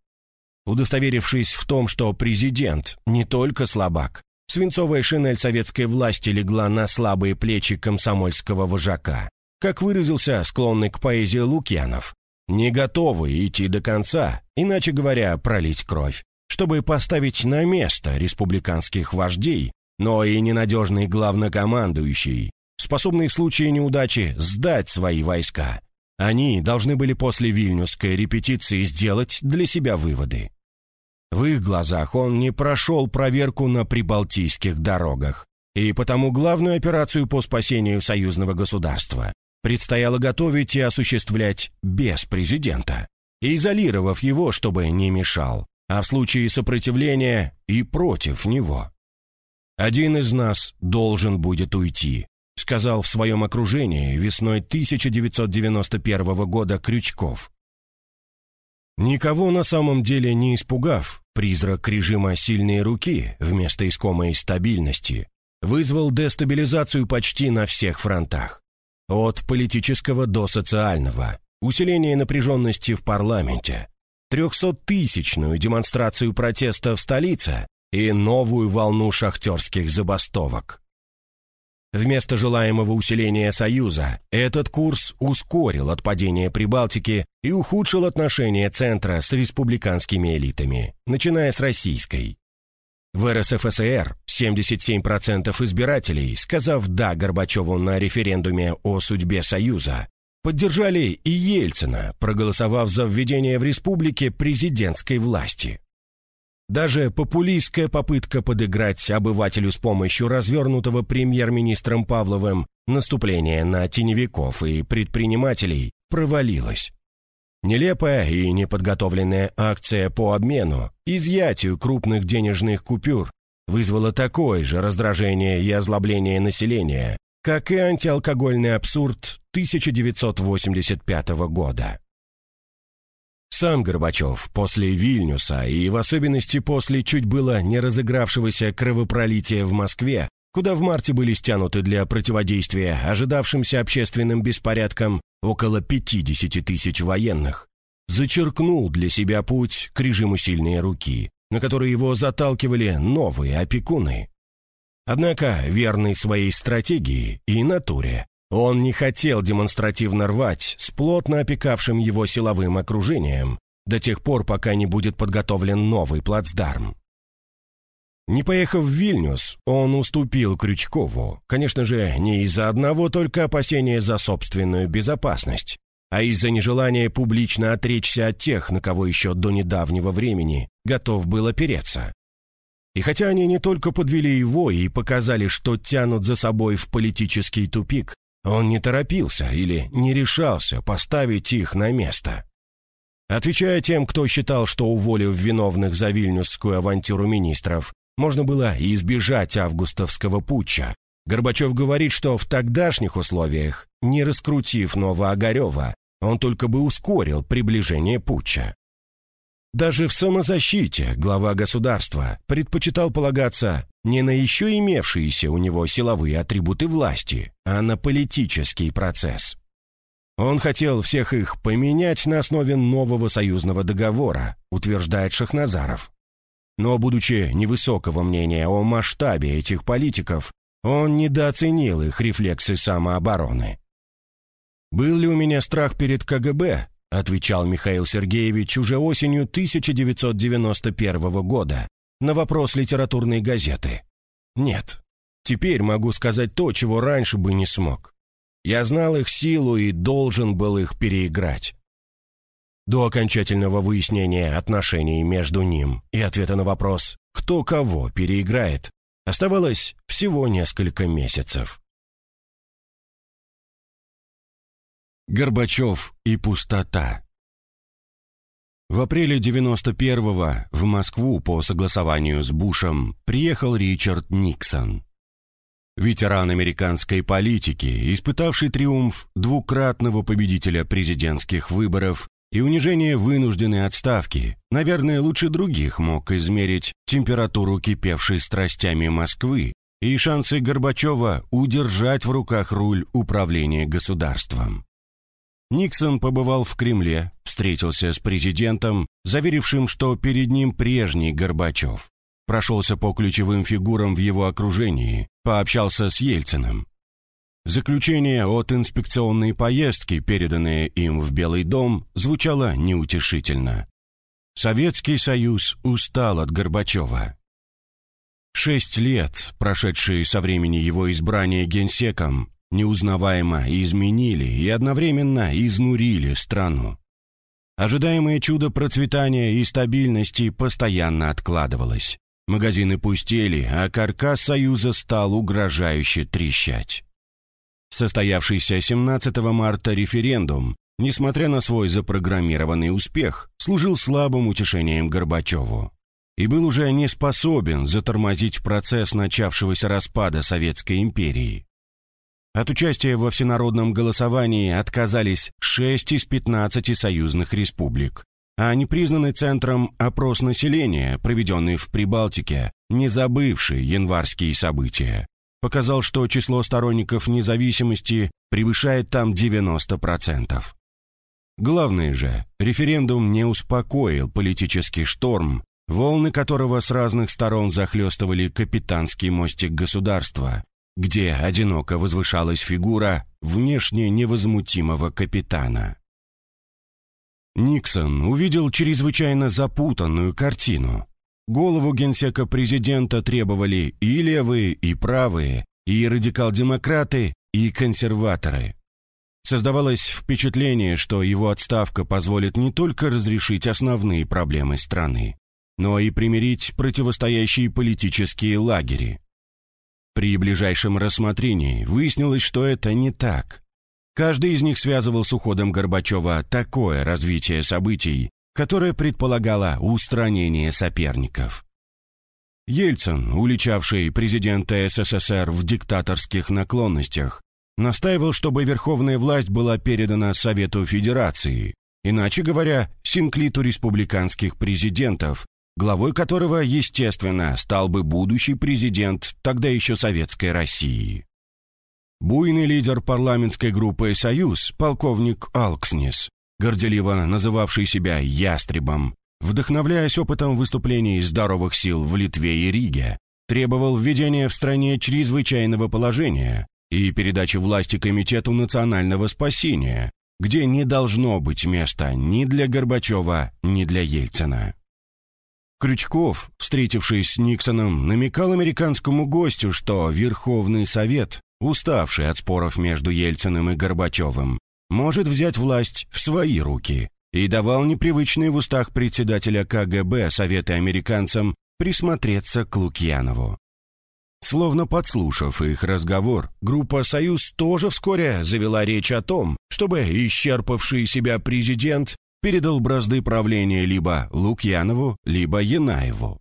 Удостоверившись в том, что президент не только слабак, свинцовая шинель советской власти легла на слабые плечи комсомольского вожака, как выразился склонный к поэзии Лукьянов, не готовы идти до конца, иначе говоря, пролить кровь, чтобы поставить на место республиканских вождей, но и ненадежный главнокомандующий, способный в случае неудачи сдать свои войска. Они должны были после вильнюсской репетиции сделать для себя выводы. В их глазах он не прошел проверку на прибалтийских дорогах, и потому главную операцию по спасению союзного государства предстояло готовить и осуществлять без президента, изолировав его, чтобы не мешал, а в случае сопротивления и против него. «Один из нас должен будет уйти», сказал в своем окружении весной 1991 года Крючков. Никого на самом деле не испугав, призрак режима сильной руки вместо искомой стабильности вызвал дестабилизацию почти на всех фронтах. От политического до социального, усиление напряженности в парламенте, трехсоттысячную демонстрацию протеста в столице и новую волну шахтерских забастовок. Вместо желаемого усиления Союза этот курс ускорил отпадение Прибалтики и ухудшил отношения Центра с республиканскими элитами, начиная с российской. В РСФСР 77% избирателей, сказав «да» Горбачеву на референдуме о судьбе Союза, поддержали и Ельцина, проголосовав за введение в республике президентской власти. Даже популистская попытка подыграть обывателю с помощью развернутого премьер-министром Павловым наступления на теневиков и предпринимателей провалилась. Нелепая и неподготовленная акция по обмену, изъятию крупных денежных купюр вызвала такое же раздражение и озлобление населения, как и антиалкогольный абсурд 1985 года. Сам Горбачев после Вильнюса и в особенности после чуть было не разыгравшегося кровопролития в Москве, куда в марте были стянуты для противодействия ожидавшимся общественным беспорядкам около 50 тысяч военных, зачеркнул для себя путь к режиму сильной руки, на который его заталкивали новые опекуны. Однако, верный своей стратегии и натуре, он не хотел демонстративно рвать с плотно опекавшим его силовым окружением до тех пор, пока не будет подготовлен новый плацдарм. Не поехав в Вильнюс, он уступил Крючкову, конечно же, не из-за одного только опасения за собственную безопасность, а из-за нежелания публично отречься от тех, на кого еще до недавнего времени готов был опереться. И хотя они не только подвели его и показали, что тянут за собой в политический тупик, он не торопился или не решался поставить их на место. Отвечая тем, кто считал, что уволив виновных за вильнюсскую авантюру министров, можно было избежать августовского путча. Горбачев говорит, что в тогдашних условиях, не раскрутив Новоогарева, он только бы ускорил приближение путча. Даже в самозащите глава государства предпочитал полагаться не на еще имевшиеся у него силовые атрибуты власти, а на политический процесс. Он хотел всех их поменять на основе нового союзного договора, утверждает Шахназаров. Но, будучи невысокого мнения о масштабе этих политиков, он недооценил их рефлексы самообороны. «Был ли у меня страх перед КГБ?» — отвечал Михаил Сергеевич уже осенью 1991 года на вопрос литературной газеты. «Нет. Теперь могу сказать то, чего раньше бы не смог. Я знал их силу и должен был их переиграть. До окончательного выяснения отношений между ним и ответа на вопрос «кто кого переиграет» оставалось всего несколько месяцев. Горбачев и пустота В апреле 91-го в Москву по согласованию с Бушем приехал Ричард Никсон. Ветеран американской политики, испытавший триумф двукратного победителя президентских выборов и унижение вынужденной отставки, наверное, лучше других мог измерить температуру кипевшей страстями Москвы и шансы Горбачева удержать в руках руль управления государством. Никсон побывал в Кремле, встретился с президентом, заверившим, что перед ним прежний Горбачев. Прошелся по ключевым фигурам в его окружении, пообщался с Ельциным. Заключение от инспекционной поездки, переданное им в Белый дом, звучало неутешительно. Советский Союз устал от Горбачева. Шесть лет, прошедшие со времени его избрания генсеком, неузнаваемо изменили и одновременно изнурили страну. Ожидаемое чудо процветания и стабильности постоянно откладывалось. Магазины пустели, а каркас Союза стал угрожающе трещать. Состоявшийся 17 марта референдум, несмотря на свой запрограммированный успех, служил слабым утешением Горбачеву и был уже не способен затормозить процесс начавшегося распада Советской империи. От участия во всенародном голосовании отказались 6 из 15 союзных республик, а непризнанный центром опрос населения, проведенный в Прибалтике, не забывший январские события, показал, что число сторонников независимости превышает там 90%. Главное же, референдум не успокоил политический шторм, волны которого с разных сторон захлестывали капитанский мостик государства, где одиноко возвышалась фигура внешне невозмутимого капитана. Никсон увидел чрезвычайно запутанную картину. Голову генсека президента требовали и левые, и правые, и радикал-демократы, и консерваторы. Создавалось впечатление, что его отставка позволит не только разрешить основные проблемы страны, но и примирить противостоящие политические лагеря. При ближайшем рассмотрении выяснилось, что это не так. Каждый из них связывал с уходом Горбачева такое развитие событий, которая предполагала устранение соперников. Ельцин, уличавший президента СССР в диктаторских наклонностях, настаивал, чтобы верховная власть была передана Совету Федерации, иначе говоря, синклиту республиканских президентов, главой которого, естественно, стал бы будущий президент тогда еще Советской России. Буйный лидер парламентской группы «Союз», полковник Алкснис, горделиво называвший себя «ястребом», вдохновляясь опытом выступлений здоровых сил в Литве и Риге, требовал введения в стране чрезвычайного положения и передачи власти Комитету национального спасения, где не должно быть места ни для Горбачева, ни для Ельцина. Крючков, встретившись с Никсоном, намекал американскому гостю, что Верховный Совет, уставший от споров между Ельциным и Горбачевым, может взять власть в свои руки и давал непривычные в устах председателя КГБ советы американцам присмотреться к Лукьянову. Словно подслушав их разговор, группа «Союз» тоже вскоре завела речь о том, чтобы исчерпавший себя президент передал бразды правления либо Лукьянову, либо Янаеву.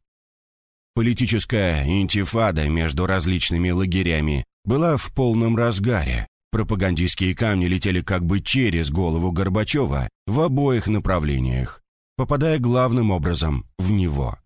Политическая интифада между различными лагерями была в полном разгаре, Пропагандистские камни летели как бы через голову Горбачева в обоих направлениях, попадая главным образом в него.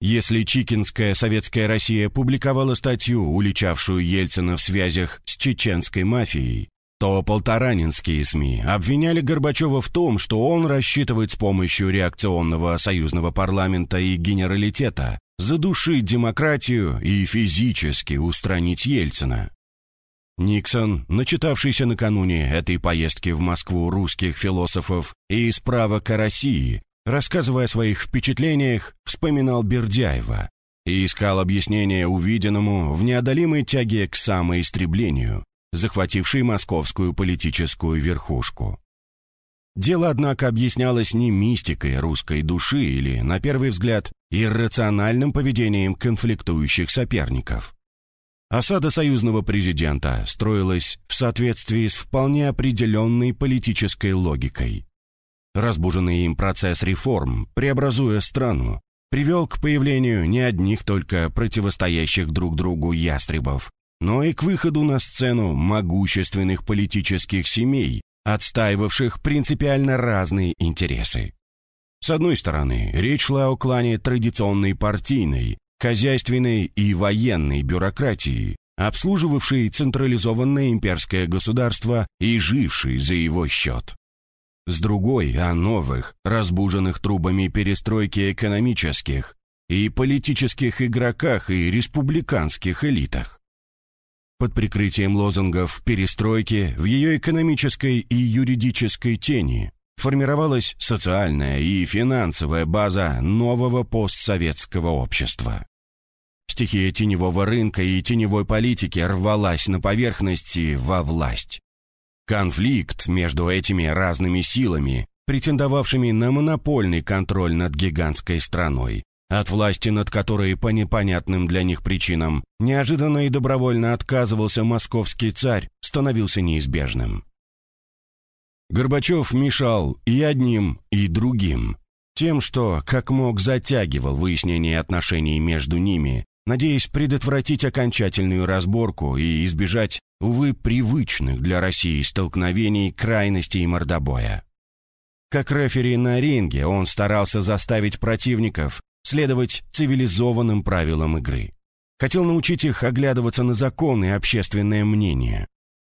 Если Чикинская советская Россия публиковала статью, уличавшую Ельцина в связях с чеченской мафией, что полторанинские СМИ обвиняли Горбачева в том, что он рассчитывает с помощью реакционного союзного парламента и генералитета задушить демократию и физически устранить Ельцина. Никсон, начитавшийся накануне этой поездки в Москву русских философов и справок о России, рассказывая о своих впечатлениях, вспоминал Бердяева и искал объяснение увиденному в неодолимой тяге к самоистреблению, захватившей московскую политическую верхушку. Дело, однако, объяснялось не мистикой русской души или, на первый взгляд, иррациональным поведением конфликтующих соперников. Осада союзного президента строилась в соответствии с вполне определенной политической логикой. Разбуженный им процесс реформ, преобразуя страну, привел к появлению не одних только противостоящих друг другу ястребов, но и к выходу на сцену могущественных политических семей, отстаивавших принципиально разные интересы. С одной стороны, речь шла о клане традиционной партийной, хозяйственной и военной бюрократии, обслуживавшей централизованное имперское государство и жившей за его счет. С другой – о новых, разбуженных трубами перестройки экономических и политических игроках и республиканских элитах. Под прикрытием лозунгов перестройки в ее экономической и юридической тени формировалась социальная и финансовая база нового постсоветского общества. Стихия теневого рынка и теневой политики рвалась на поверхности во власть. Конфликт между этими разными силами, претендовавшими на монопольный контроль над гигантской страной, от власти над которой по непонятным для них причинам неожиданно и добровольно отказывался московский царь, становился неизбежным. Горбачев мешал и одним, и другим, тем, что, как мог, затягивал выяснение отношений между ними, надеясь предотвратить окончательную разборку и избежать, увы, привычных для России столкновений крайностей и мордобоя. Как рефери на ринге он старался заставить противников следовать цивилизованным правилам игры. Хотел научить их оглядываться на закон и общественное мнение.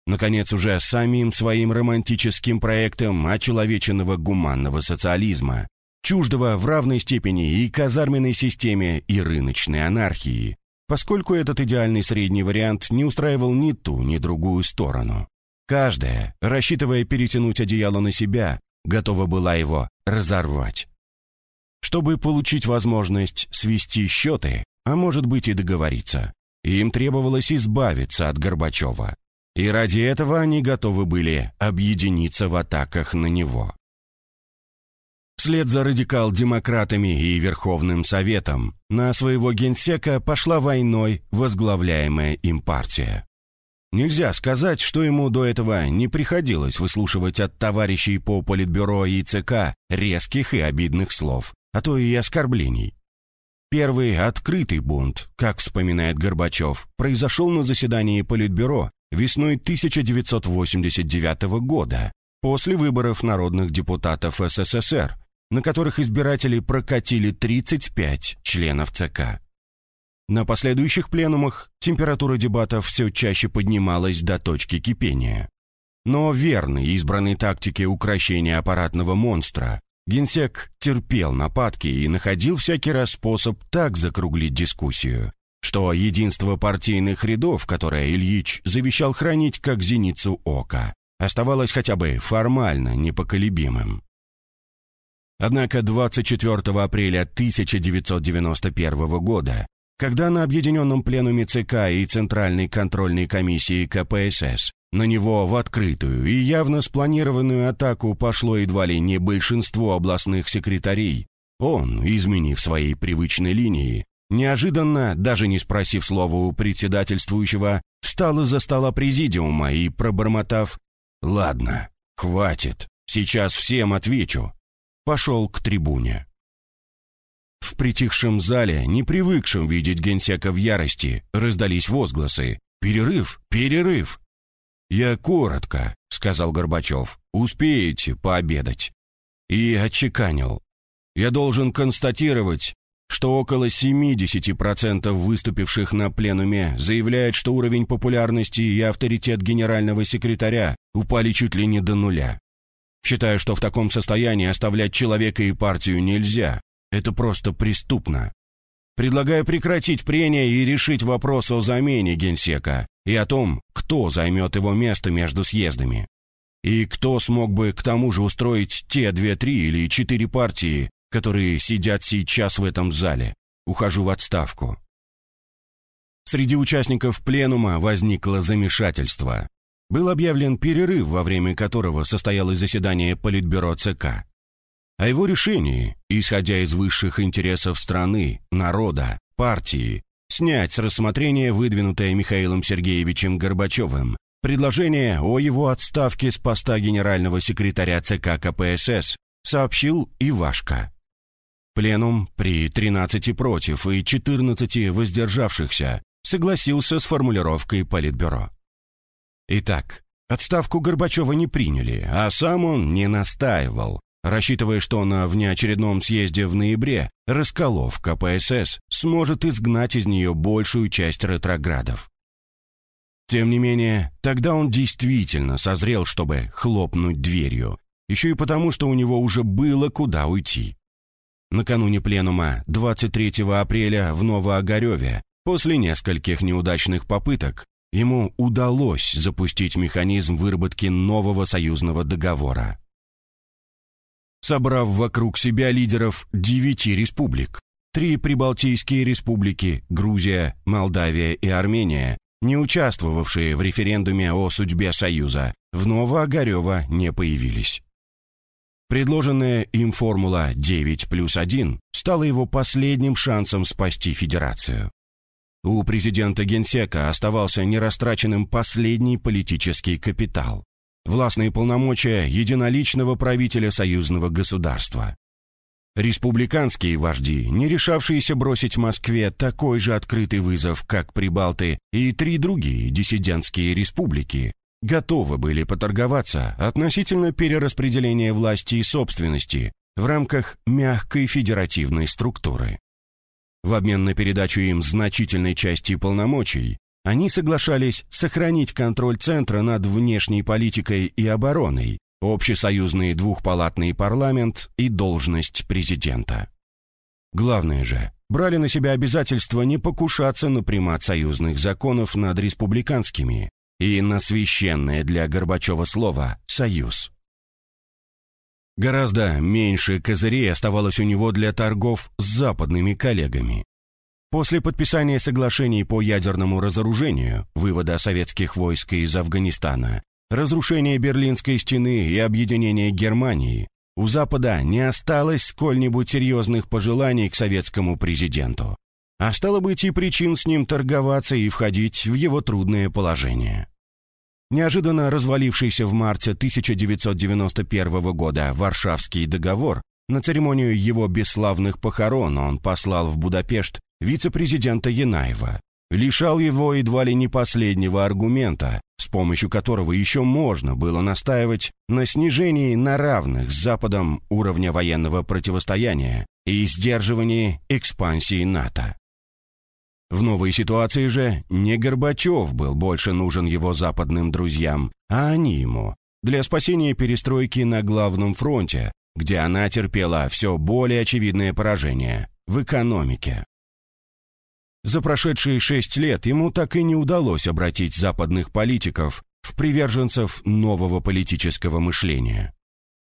Наконец, уже самим своим романтическим проектом очеловеченного гуманного социализма чуждого в равной степени и казарменной системе, и рыночной анархии, поскольку этот идеальный средний вариант не устраивал ни ту, ни другую сторону. Каждая, рассчитывая перетянуть одеяло на себя, готова была его разорвать. Чтобы получить возможность свести счеты, а может быть и договориться, им требовалось избавиться от Горбачева. И ради этого они готовы были объединиться в атаках на него. Вслед за радикал-демократами и Верховным Советом на своего генсека пошла войной возглавляемая им партия. Нельзя сказать, что ему до этого не приходилось выслушивать от товарищей по Политбюро и ЦК резких и обидных слов, а то и оскорблений. Первый открытый бунт, как вспоминает Горбачев, произошел на заседании Политбюро весной 1989 года, после выборов народных депутатов СССР, на которых избиратели прокатили 35 членов ЦК. На последующих пленумах температура дебатов все чаще поднималась до точки кипения. Но верный избранной тактике укрощения аппаратного монстра, генсек терпел нападки и находил всякий раз способ так закруглить дискуссию, что единство партийных рядов, которое Ильич завещал хранить как зеницу ока, оставалось хотя бы формально непоколебимым. Однако 24 апреля 1991 года, когда на Объединенном пленуме ЦК и Центральной контрольной комиссии КПСС на него в открытую и явно спланированную атаку пошло едва ли не большинство областных секретарей, он, изменив своей привычной линии, неожиданно, даже не спросив слова у председательствующего, встал из-за стола президиума и, пробормотав «Ладно, хватит, сейчас всем отвечу», пошел к трибуне. В притихшем зале, не привыкшем видеть генсека в ярости, раздались возгласы «Перерыв! Перерыв!» «Я коротко», — сказал Горбачев, — «успеете пообедать». И отчеканил. «Я должен констатировать, что около 70% выступивших на пленуме заявляет, что уровень популярности и авторитет генерального секретаря упали чуть ли не до нуля. Считаю, что в таком состоянии оставлять человека и партию нельзя. Это просто преступно. Предлагаю прекратить прения и решить вопрос о замене генсека и о том, кто займет его место между съездами. И кто смог бы к тому же устроить те две-три или четыре партии, которые сидят сейчас в этом зале. Ухожу в отставку. Среди участников пленума возникло замешательство. Был объявлен перерыв, во время которого состоялось заседание Политбюро ЦК. О его решении, исходя из высших интересов страны, народа, партии, снять с рассмотрения выдвинутое Михаилом Сергеевичем Горбачевым предложение о его отставке с поста генерального секретаря ЦК КПСС, сообщил Ивашка. Пленум при 13 против и 14 воздержавшихся согласился с формулировкой Политбюро. Итак, отставку Горбачева не приняли, а сам он не настаивал, рассчитывая, что на внеочередном съезде в ноябре расколов КПСС сможет изгнать из нее большую часть ретроградов. Тем не менее, тогда он действительно созрел, чтобы хлопнуть дверью, еще и потому, что у него уже было куда уйти. Накануне пленума 23 апреля в Новоогареве, после нескольких неудачных попыток, ему удалось запустить механизм выработки нового союзного договора. Собрав вокруг себя лидеров девяти республик, три прибалтийские республики, Грузия, Молдавия и Армения, не участвовавшие в референдуме о судьбе Союза, в Новоогарево не появились. Предложенная им формула 9 плюс 1 стала его последним шансом спасти Федерацию. У президента Генсека оставался нерастраченным последний политический капитал – властные полномочия единоличного правителя союзного государства. Республиканские вожди, не решавшиеся бросить Москве такой же открытый вызов, как Прибалты и три другие диссидентские республики, готовы были поторговаться относительно перераспределения власти и собственности в рамках мягкой федеративной структуры. В обмен на передачу им значительной части полномочий, они соглашались сохранить контроль Центра над внешней политикой и обороной, общесоюзный двухпалатный парламент и должность президента. Главное же, брали на себя обязательство не покушаться на примат союзных законов над республиканскими, и на священное для Горбачева слово «союз». Гораздо меньше козырей оставалось у него для торгов с западными коллегами. После подписания соглашений по ядерному разоружению, вывода советских войск из Афганистана, разрушения Берлинской стены и объединения Германии, у Запада не осталось сколь-нибудь серьезных пожеланий к советскому президенту а стало быть и причин с ним торговаться и входить в его трудное положение. Неожиданно развалившийся в марте 1991 года Варшавский договор, на церемонию его бесславных похорон он послал в Будапешт вице-президента Янаева, лишал его едва ли не последнего аргумента, с помощью которого еще можно было настаивать на снижении на равных с Западом уровня военного противостояния и сдерживании экспансии НАТО. В новой ситуации же не Горбачев был больше нужен его западным друзьям, а они ему, для спасения перестройки на главном фронте, где она терпела все более очевидное поражение – в экономике. За прошедшие шесть лет ему так и не удалось обратить западных политиков в приверженцев нового политического мышления.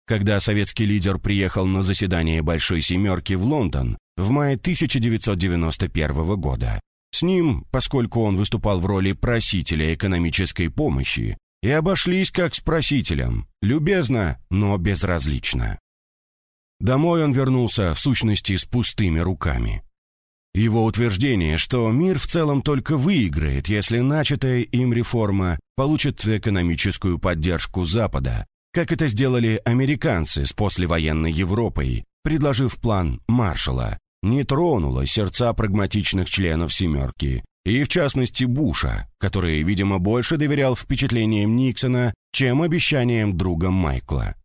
Когда советский лидер приехал на заседание Большой Семерки в Лондон в мае 1991 года, с ним, поскольку он выступал в роли просителя экономической помощи, и обошлись как с просителем, любезно, но безразлично. Домой он вернулся, в сущности, с пустыми руками. Его утверждение, что мир в целом только выиграет, если начатая им реформа получит экономическую поддержку Запада, как это сделали американцы с послевоенной Европой, предложив план Маршалла, не тронуло сердца прагматичных членов «семерки», и в частности Буша, который, видимо, больше доверял впечатлениям Никсона, чем обещаниям друга Майкла.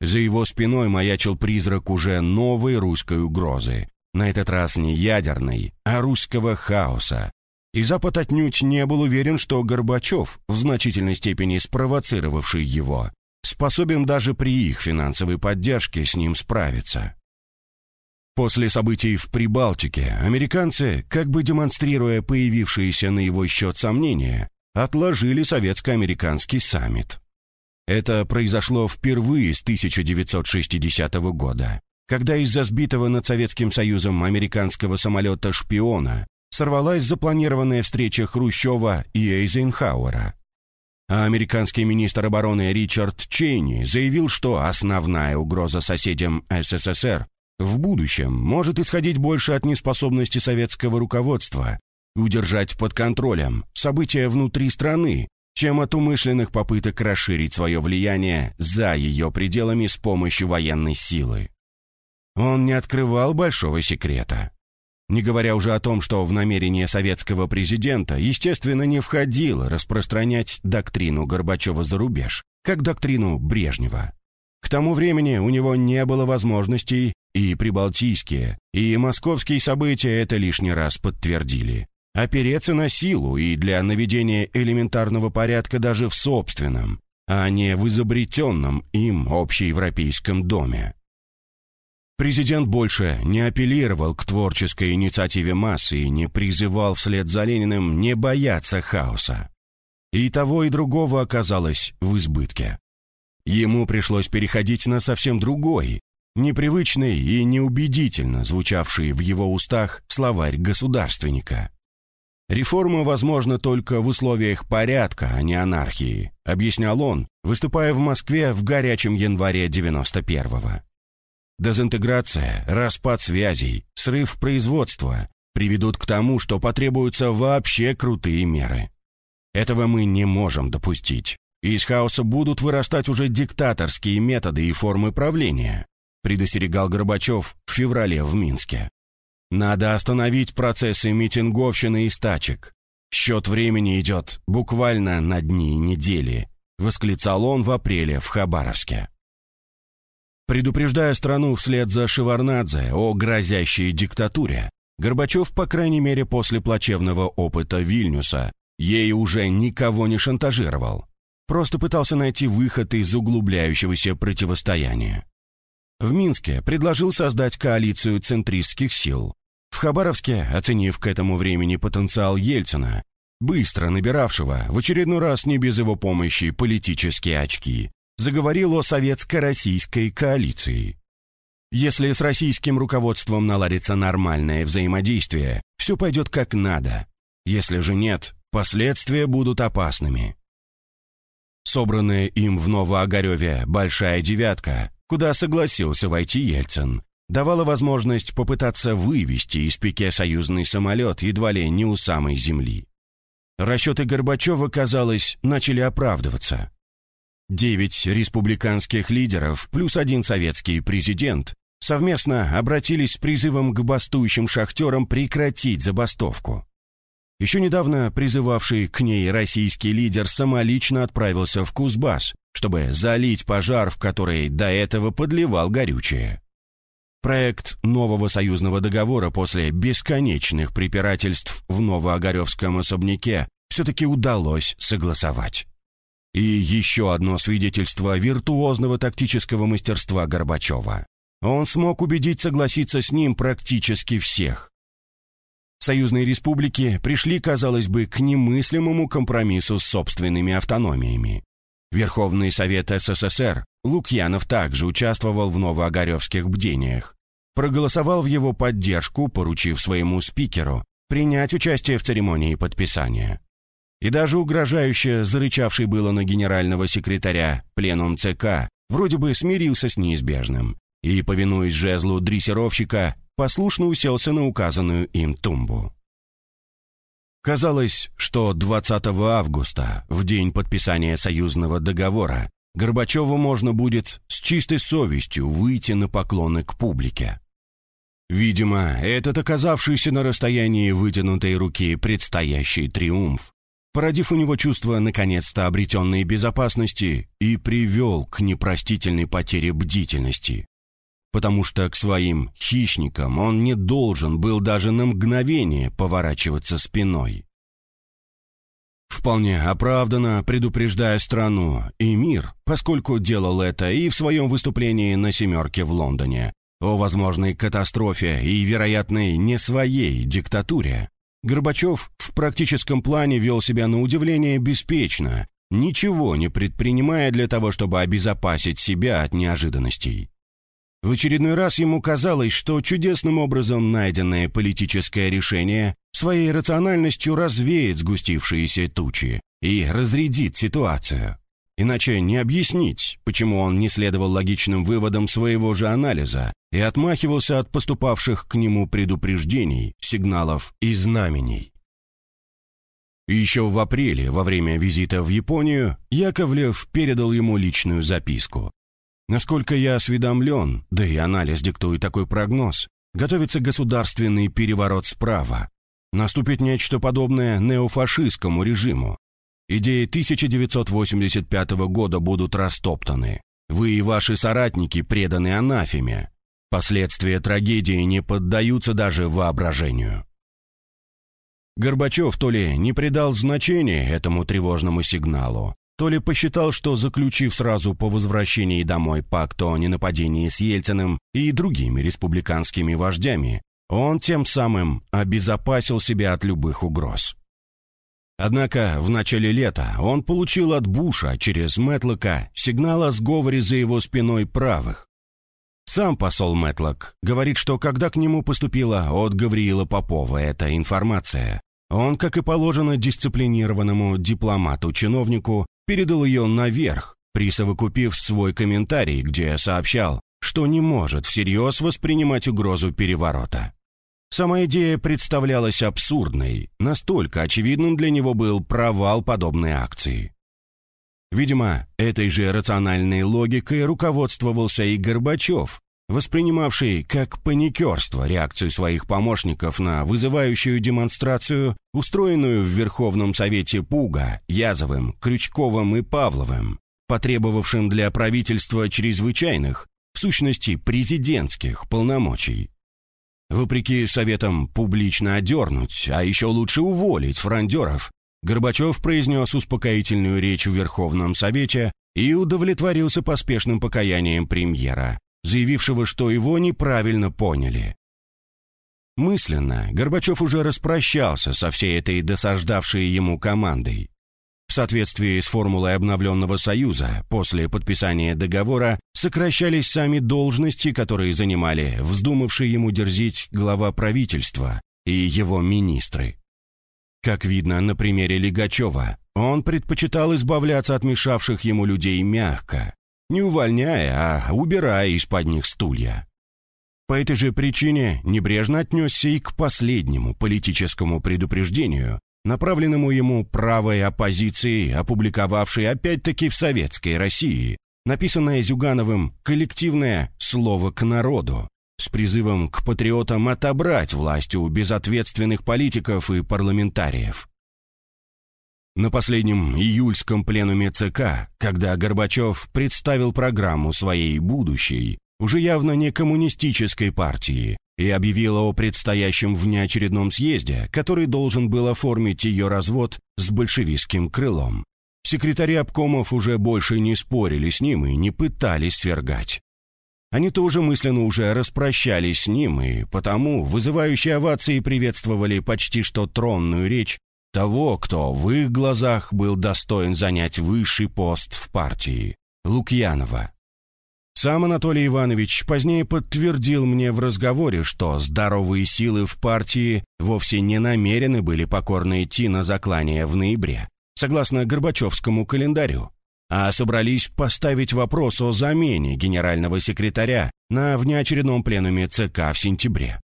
За его спиной маячил призрак уже новой русской угрозы, на этот раз не ядерной, а русского хаоса. И Запад отнюдь не был уверен, что Горбачев, в значительной степени спровоцировавший его, способен даже при их финансовой поддержке с ним справиться. После событий в Прибалтике американцы, как бы демонстрируя появившиеся на его счет сомнения, отложили советско-американский саммит. Это произошло впервые с 1960 года, когда из-за сбитого над Советским Союзом американского самолета-шпиона сорвалась запланированная встреча Хрущева и Эйзенхауэра. А американский министр обороны Ричард Чейни заявил, что основная угроза соседям СССР в будущем может исходить больше от неспособности советского руководства удержать под контролем события внутри страны, чем от умышленных попыток расширить свое влияние за ее пределами с помощью военной силы. Он не открывал большого секрета. Не говоря уже о том, что в намерение советского президента, естественно, не входило распространять доктрину Горбачева за рубеж, как доктрину Брежнева. К тому времени у него не было возможностей, и прибалтийские, и московские события это лишний раз подтвердили. Опереться на силу и для наведения элементарного порядка даже в собственном, а не в изобретенном им общеевропейском доме. Президент больше не апеллировал к творческой инициативе массы и не призывал вслед за Лениным не бояться хаоса. И того, и другого оказалось в избытке. Ему пришлось переходить на совсем другой, непривычный и неубедительно звучавший в его устах словарь государственника. «Реформа возможна только в условиях порядка, а не анархии», объяснял он, выступая в Москве в горячем январе 91-го. Дезинтеграция, распад связей, срыв производства приведут к тому, что потребуются вообще крутые меры. Этого мы не можем допустить. Из хаоса будут вырастать уже диктаторские методы и формы правления, предостерегал Горбачев в феврале в Минске. Надо остановить процессы митинговщины и стачек. Счет времени идет буквально на дни и недели, восклицал он в апреле в Хабаровске. Предупреждая страну вслед за Шеварнадзе о грозящей диктатуре, Горбачев, по крайней мере после плачевного опыта Вильнюса, ей уже никого не шантажировал. Просто пытался найти выход из углубляющегося противостояния. В Минске предложил создать коалицию центристских сил. Хабаровске, оценив к этому времени потенциал Ельцина, быстро набиравшего, в очередной раз не без его помощи, политические очки, заговорил о советско-российской коалиции. Если с российским руководством наладится нормальное взаимодействие, все пойдет как надо. Если же нет, последствия будут опасными. Собранная им в Новоогареве «Большая девятка», куда согласился войти Ельцин, давала возможность попытаться вывести из пике союзный самолет едва ли не у самой земли. Расчеты Горбачева, казалось, начали оправдываться. Девять республиканских лидеров плюс один советский президент совместно обратились с призывом к бастующим шахтерам прекратить забастовку. Еще недавно призывавший к ней российский лидер самолично отправился в Кузбасс, чтобы залить пожар, в который до этого подливал горючее. Проект нового союзного договора после бесконечных препирательств в Новоогаревском особняке все-таки удалось согласовать. И еще одно свидетельство виртуозного тактического мастерства Горбачева. Он смог убедить согласиться с ним практически всех. Союзные республики пришли, казалось бы, к немыслимому компромиссу с собственными автономиями. Верховный Совет СССР, Лукьянов также участвовал в новоогаревских бдениях, проголосовал в его поддержку, поручив своему спикеру принять участие в церемонии подписания и даже угрожающе зарычавший было на генерального секретаря пленум ЦК, вроде бы смирился с неизбежным и, повинуясь жезлу дрессировщика, послушно уселся на указанную им тумбу. Казалось, что 20 августа, в день подписания союзного договора, Горбачеву можно будет с чистой совестью выйти на поклоны к публике. Видимо, этот оказавшийся на расстоянии вытянутой руки предстоящий триумф породив у него чувство наконец-то обретенной безопасности и привел к непростительной потере бдительности. потому что к своим хищникам он не должен был даже на мгновение поворачиваться спиной. Вполне оправданно предупреждая страну и мир, поскольку делал это и в своем выступлении на «семерке» в Лондоне, о возможной катастрофе и вероятной не своей диктатуре, Горбачев в практическом плане вел себя на удивление беспечно, ничего не предпринимая для того, чтобы обезопасить себя от неожиданностей. В очередной раз ему казалось, что чудесным образом найденное политическое решение своей рациональностью развеет сгустившиеся тучи и разрядит ситуацию. Иначе не объяснить, почему он не следовал логичным выводам своего же анализа и отмахивался от поступавших к нему предупреждений, сигналов и знамений. Еще в апреле, во время визита в Японию, Яковлев передал ему личную записку. Насколько я осведомлен, да и анализ диктует такой прогноз, готовится государственный переворот справа. Наступит нечто подобное неофашистскому режиму. Идеи 1985 года будут растоптаны. Вы и ваши соратники преданы анафеме. Последствия трагедии не поддаются даже воображению. Горбачев то ли не придал значения этому тревожному сигналу, то ли посчитал, что, заключив сразу по возвращении домой пакт о ненападении с Ельциным и другими республиканскими вождями, он тем самым обезопасил себя от любых угроз. Однако в начале лета он получил от Буша через Мэтлока сигнал о сговоре за его спиной правых. Сам посол Мэтлок говорит, что когда к нему поступила от Гавриила Попова эта информация, он, как и положено дисциплинированному дипломату-чиновнику, передал ее наверх, присовокупив свой комментарий, где сообщал, что не может всерьез воспринимать угрозу переворота. Сама идея представлялась абсурдной, настолько очевидным для него был провал подобной акции. Видимо, этой же рациональной логикой руководствовался и Горбачев, воспринимавший как паникерство реакцию своих помощников на вызывающую демонстрацию, устроенную в Верховном Совете Пуга, Язовым, Крючковым и Павловым, потребовавшим для правительства чрезвычайных, в сущности президентских полномочий. Вопреки советам публично одернуть, а еще лучше уволить фрондеров, Горбачев произнес успокоительную речь в Верховном Совете и удовлетворился поспешным покаянием премьера заявившего, что его неправильно поняли. Мысленно Горбачев уже распрощался со всей этой досаждавшей ему командой. В соответствии с формулой обновленного Союза, после подписания договора сокращались сами должности, которые занимали вздумавший ему дерзить глава правительства и его министры. Как видно на примере Лигачева, он предпочитал избавляться от мешавших ему людей мягко, не увольняя, а убирая из-под них стулья. По этой же причине небрежно отнесся и к последнему политическому предупреждению, направленному ему правой оппозицией, опубликовавшей опять-таки в советской России, написанное Зюгановым коллективное «Слово к народу», с призывом к патриотам отобрать власть у безответственных политиков и парламентариев. На последнем июльском пленуме ЦК, когда Горбачев представил программу своей будущей, уже явно не коммунистической партии, и объявил о предстоящем внеочередном съезде, который должен был оформить ее развод с большевистским крылом. Секретари обкомов уже больше не спорили с ним и не пытались свергать. Они тоже мысленно уже распрощались с ним и потому вызывающие овации приветствовали почти что тронную речь того, кто в их глазах был достоин занять высший пост в партии – Лукьянова. Сам Анатолий Иванович позднее подтвердил мне в разговоре, что здоровые силы в партии вовсе не намерены были покорно идти на заклание в ноябре, согласно Горбачевскому календарю, а собрались поставить вопрос о замене генерального секретаря на внеочередном пленуме ЦК в сентябре.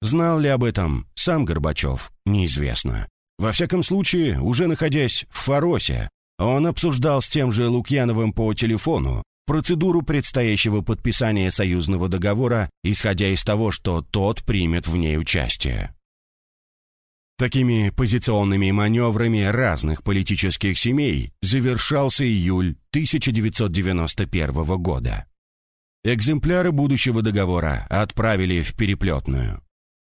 Знал ли об этом сам Горбачев, неизвестно. Во всяком случае, уже находясь в Фаросе, он обсуждал с тем же Лукьяновым по телефону процедуру предстоящего подписания союзного договора, исходя из того, что тот примет в ней участие. Такими позиционными маневрами разных политических семей завершался июль 1991 года. Экземпляры будущего договора отправили в переплетную.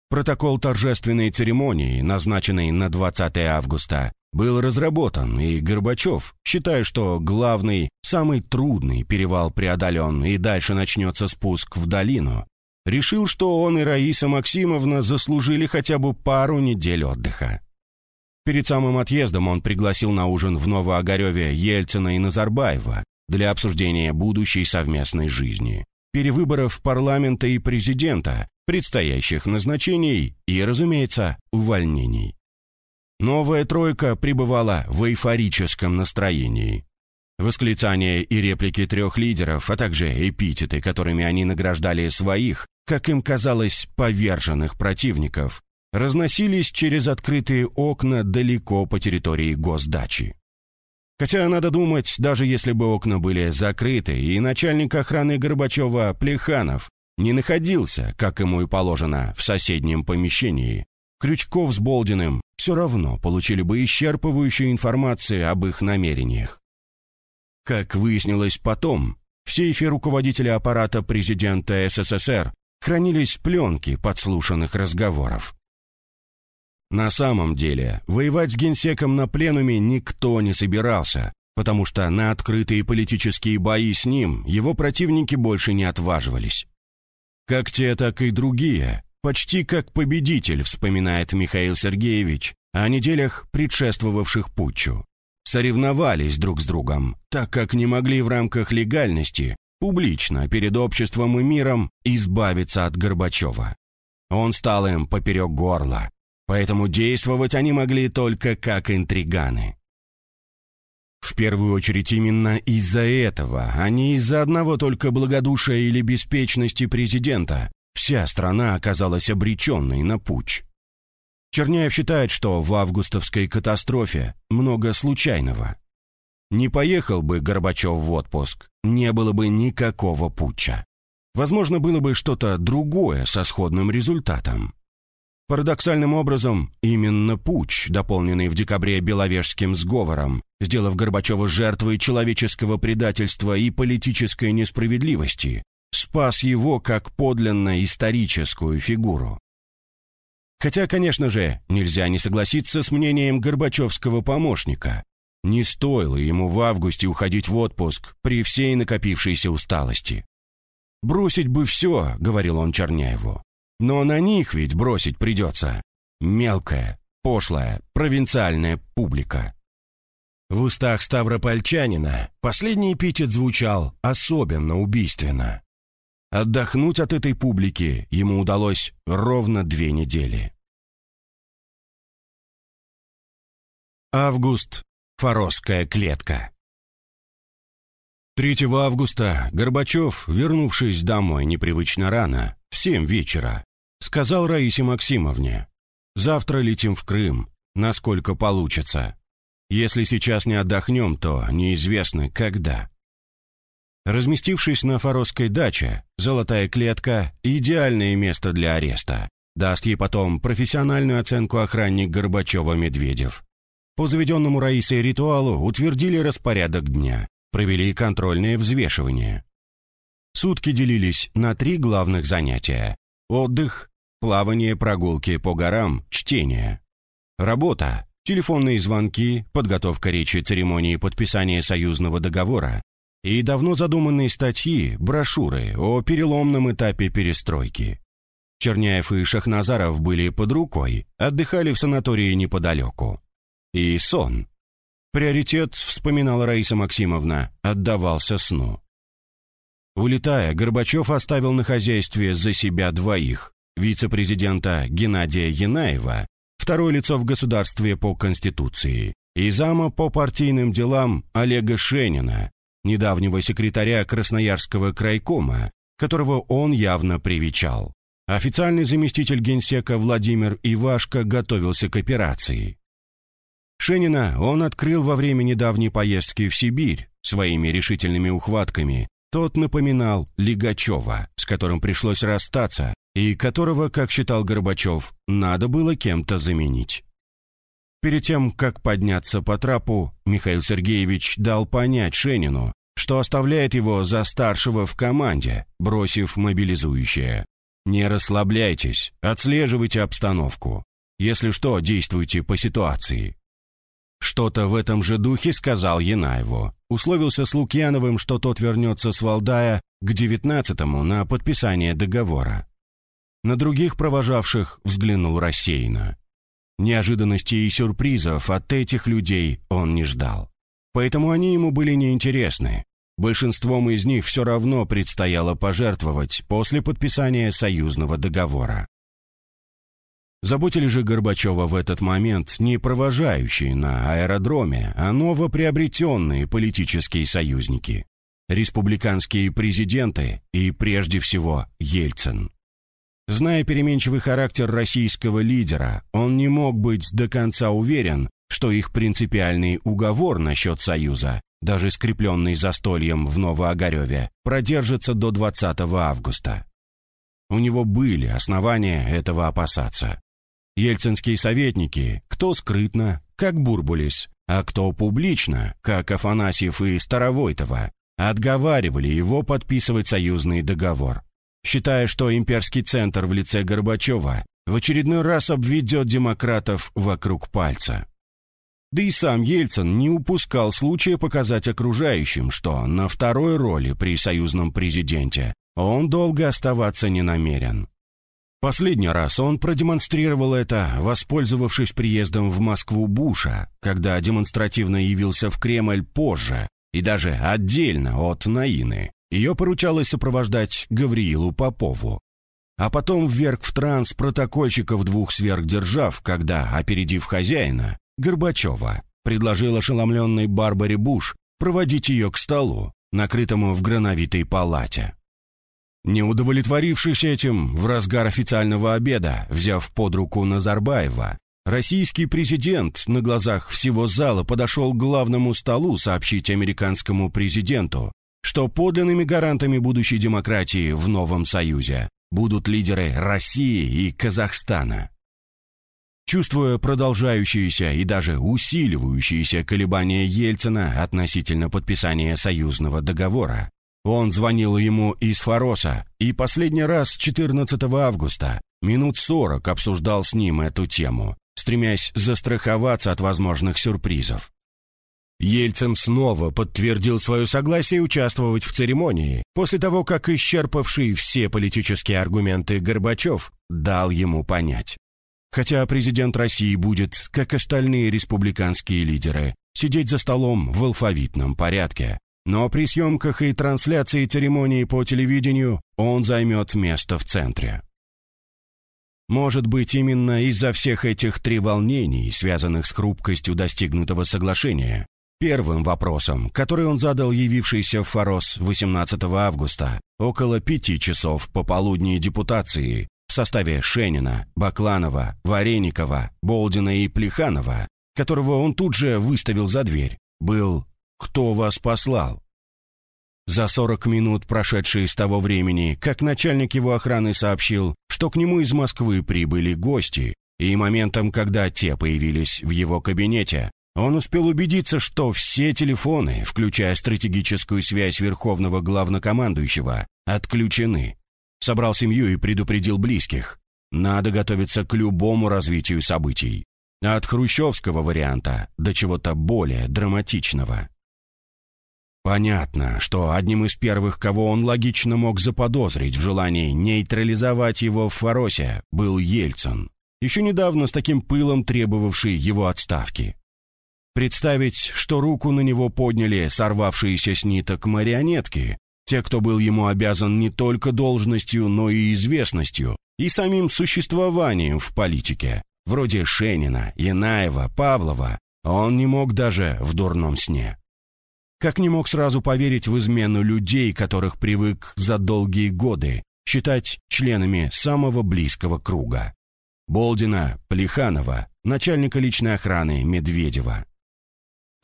Протокол торжественной церемонии, назначенный на 20 августа, был разработан, и Горбачев, считая, что главный, самый трудный перевал преодолен и дальше начнется спуск в долину, решил, что он и Раиса Максимовна заслужили хотя бы пару недель отдыха. Перед самым отъездом он пригласил на ужин в Новоогареве Ельцина и Назарбаева для обсуждения будущей совместной жизни, перевыборов парламента и президента, предстоящих назначений и, разумеется, увольнений. Новая тройка пребывала в эйфорическом настроении. Восклицания и реплики трех лидеров, а также эпитеты, которыми они награждали своих, как им казалось, поверженных противников, разносились через открытые окна далеко по территории госдачи. Хотя, надо думать, даже если бы окна были закрыты, и начальник охраны Горбачева Плеханов не находился, как ему и положено, в соседнем помещении, Крючков с Болдиным все равно получили бы исчерпывающую информацию об их намерениях. Как выяснилось потом, в сейфе руководителя аппарата президента СССР хранились пленки подслушанных разговоров. На самом деле, воевать с генсеком на пленуме никто не собирался, потому что на открытые политические бои с ним его противники больше не отваживались. Как те, так и другие, почти как победитель, вспоминает Михаил Сергеевич о неделях, предшествовавших путчу. Соревновались друг с другом, так как не могли в рамках легальности публично перед обществом и миром избавиться от Горбачева. Он стал им поперек горла, поэтому действовать они могли только как интриганы. В первую очередь именно из-за этого, а не из-за одного только благодушия или беспечности президента, вся страна оказалась обреченной на путь. Черняев считает, что в августовской катастрофе много случайного. Не поехал бы Горбачев в отпуск, не было бы никакого путча. Возможно, было бы что-то другое со сходным результатом. Парадоксальным образом, именно путч, дополненный в декабре Беловежским сговором, сделав Горбачева жертвой человеческого предательства и политической несправедливости, спас его как подлинно историческую фигуру. Хотя, конечно же, нельзя не согласиться с мнением Горбачевского помощника. Не стоило ему в августе уходить в отпуск при всей накопившейся усталости. «Бросить бы все», — говорил он Черняеву. «Но на них ведь бросить придется. Мелкая, пошлая, провинциальная публика». В устах Ставропольчанина последний эпитет звучал особенно убийственно. Отдохнуть от этой публики ему удалось ровно две недели. Август Форосская клетка. 3 августа Горбачев, вернувшись домой непривычно рано, в семь вечера, сказал Раисе Максимовне, «Завтра летим в Крым, насколько получится. Если сейчас не отдохнем, то неизвестно когда». Разместившись на Форосской даче, золотая клетка – идеальное место для ареста. Даст ей потом профессиональную оценку охранник Горбачева-Медведев. По заведенному Раисой ритуалу утвердили распорядок дня, провели контрольное взвешивание. Сутки делились на три главных занятия. Отдых, плавание, прогулки по горам, чтение. Работа, телефонные звонки, подготовка речи церемонии подписания союзного договора и давно задуманные статьи, брошюры о переломном этапе перестройки. Черняев и Шахназаров были под рукой, отдыхали в санатории неподалеку и сон. Приоритет, вспоминала Раиса Максимовна, отдавался сну. Улетая, Горбачев оставил на хозяйстве за себя двоих. Вице-президента Геннадия Янаева, второе лицо в государстве по Конституции, и зама по партийным делам Олега Шенина, недавнего секретаря Красноярского крайкома, которого он явно привечал. Официальный заместитель генсека Владимир Ивашко готовился к операции. Шенина он открыл во время недавней поездки в Сибирь своими решительными ухватками. Тот напоминал Лигачева, с которым пришлось расстаться, и которого, как считал Горбачев, надо было кем-то заменить. Перед тем, как подняться по трапу, Михаил Сергеевич дал понять Шенину, что оставляет его за старшего в команде, бросив мобилизующее. Не расслабляйтесь, отслеживайте обстановку. Если что, действуйте по ситуации. Что-то в этом же духе сказал Янаеву. Условился с Лукьяновым, что тот вернется с Валдая к девятнадцатому на подписание договора. На других провожавших взглянул рассеянно. Неожиданностей и сюрпризов от этих людей он не ждал. Поэтому они ему были неинтересны. Большинством из них все равно предстояло пожертвовать после подписания союзного договора. Заботили же Горбачева в этот момент не провожающие на аэродроме, а новоприобретенные политические союзники. Республиканские президенты и, прежде всего, Ельцин. Зная переменчивый характер российского лидера, он не мог быть до конца уверен, что их принципиальный уговор насчет Союза, даже скрепленный застольем в Новоогареве, продержится до 20 августа. У него были основания этого опасаться. Ельцинские советники, кто скрытно, как Бурбулис, а кто публично, как Афанасьев и Старовойтова, отговаривали его подписывать союзный договор, считая, что имперский центр в лице Горбачева в очередной раз обведет демократов вокруг пальца. Да и сам Ельцин не упускал случая показать окружающим, что на второй роли при союзном президенте он долго оставаться не намерен. Последний раз он продемонстрировал это, воспользовавшись приездом в Москву Буша, когда демонстративно явился в Кремль позже и даже отдельно от Наины. Ее поручалось сопровождать Гавриилу Попову. А потом вверх в транс протокольщиков двух сверхдержав, когда, опередив хозяина, Горбачева, предложил ошеломленной Барбаре Буш проводить ее к столу, накрытому в грановитой палате. Не удовлетворившись этим, в разгар официального обеда, взяв под руку Назарбаева, российский президент на глазах всего зала подошел к главному столу сообщить американскому президенту, что подлинными гарантами будущей демократии в новом Союзе будут лидеры России и Казахстана. Чувствуя продолжающиеся и даже усиливающиеся колебания Ельцина относительно подписания союзного договора, он звонил ему из Фароса и последний раз 14 августа минут 40 обсуждал с ним эту тему, стремясь застраховаться от возможных сюрпризов. Ельцин снова подтвердил свое согласие участвовать в церемонии, после того, как исчерпавший все политические аргументы Горбачев дал ему понять. Хотя президент России будет, как остальные республиканские лидеры, сидеть за столом в алфавитном порядке, но при съемках и трансляции церемонии по телевидению он займет место в центре. Может быть, именно из-за всех этих треволнений, связанных с хрупкостью достигнутого соглашения, первым вопросом, который он задал явившийся в Форос 18 августа, около пяти часов пополудни депутации, в составе Шенина, Бакланова, Вареникова, Болдина и Плеханова, которого он тут же выставил за дверь, был кто вас послал?» За 40 минут, прошедшие с того времени, как начальник его охраны сообщил, что к нему из Москвы прибыли гости, и моментом, когда те появились в его кабинете, он успел убедиться, что все телефоны, включая стратегическую связь Верховного Главнокомандующего, отключены. Собрал семью и предупредил близких. Надо готовиться к любому развитию событий. От хрущевского варианта до чего-то более драматичного. Понятно, что одним из первых, кого он логично мог заподозрить в желании нейтрализовать его в Фаросе, был Ельцин, еще недавно с таким пылом требовавший его отставки. Представить, что руку на него подняли сорвавшиеся с ниток марионетки, те, кто был ему обязан не только должностью, но и известностью, и самим существованием в политике, вроде Шенина, Янаева, Павлова, он не мог даже в дурном сне. Как не мог сразу поверить в измену людей, которых привык за долгие годы считать членами самого близкого круга. Болдина, Плеханова, начальника личной охраны Медведева.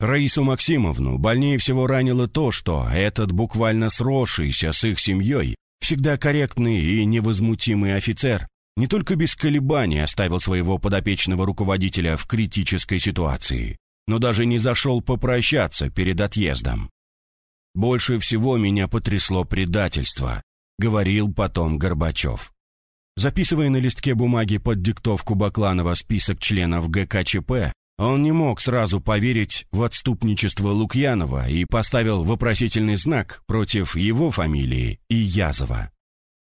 Раису Максимовну больнее всего ранило то, что этот буквально сросшийся с их семьей, всегда корректный и невозмутимый офицер, не только без колебаний оставил своего подопечного руководителя в критической ситуации, но даже не зашел попрощаться перед отъездом. Больше всего меня потрясло предательство, говорил потом Горбачев. Записывая на листке бумаги под диктовку Бакланова список членов ГКЧП, он не мог сразу поверить в отступничество Лукьянова и поставил вопросительный знак против его фамилии и Язова.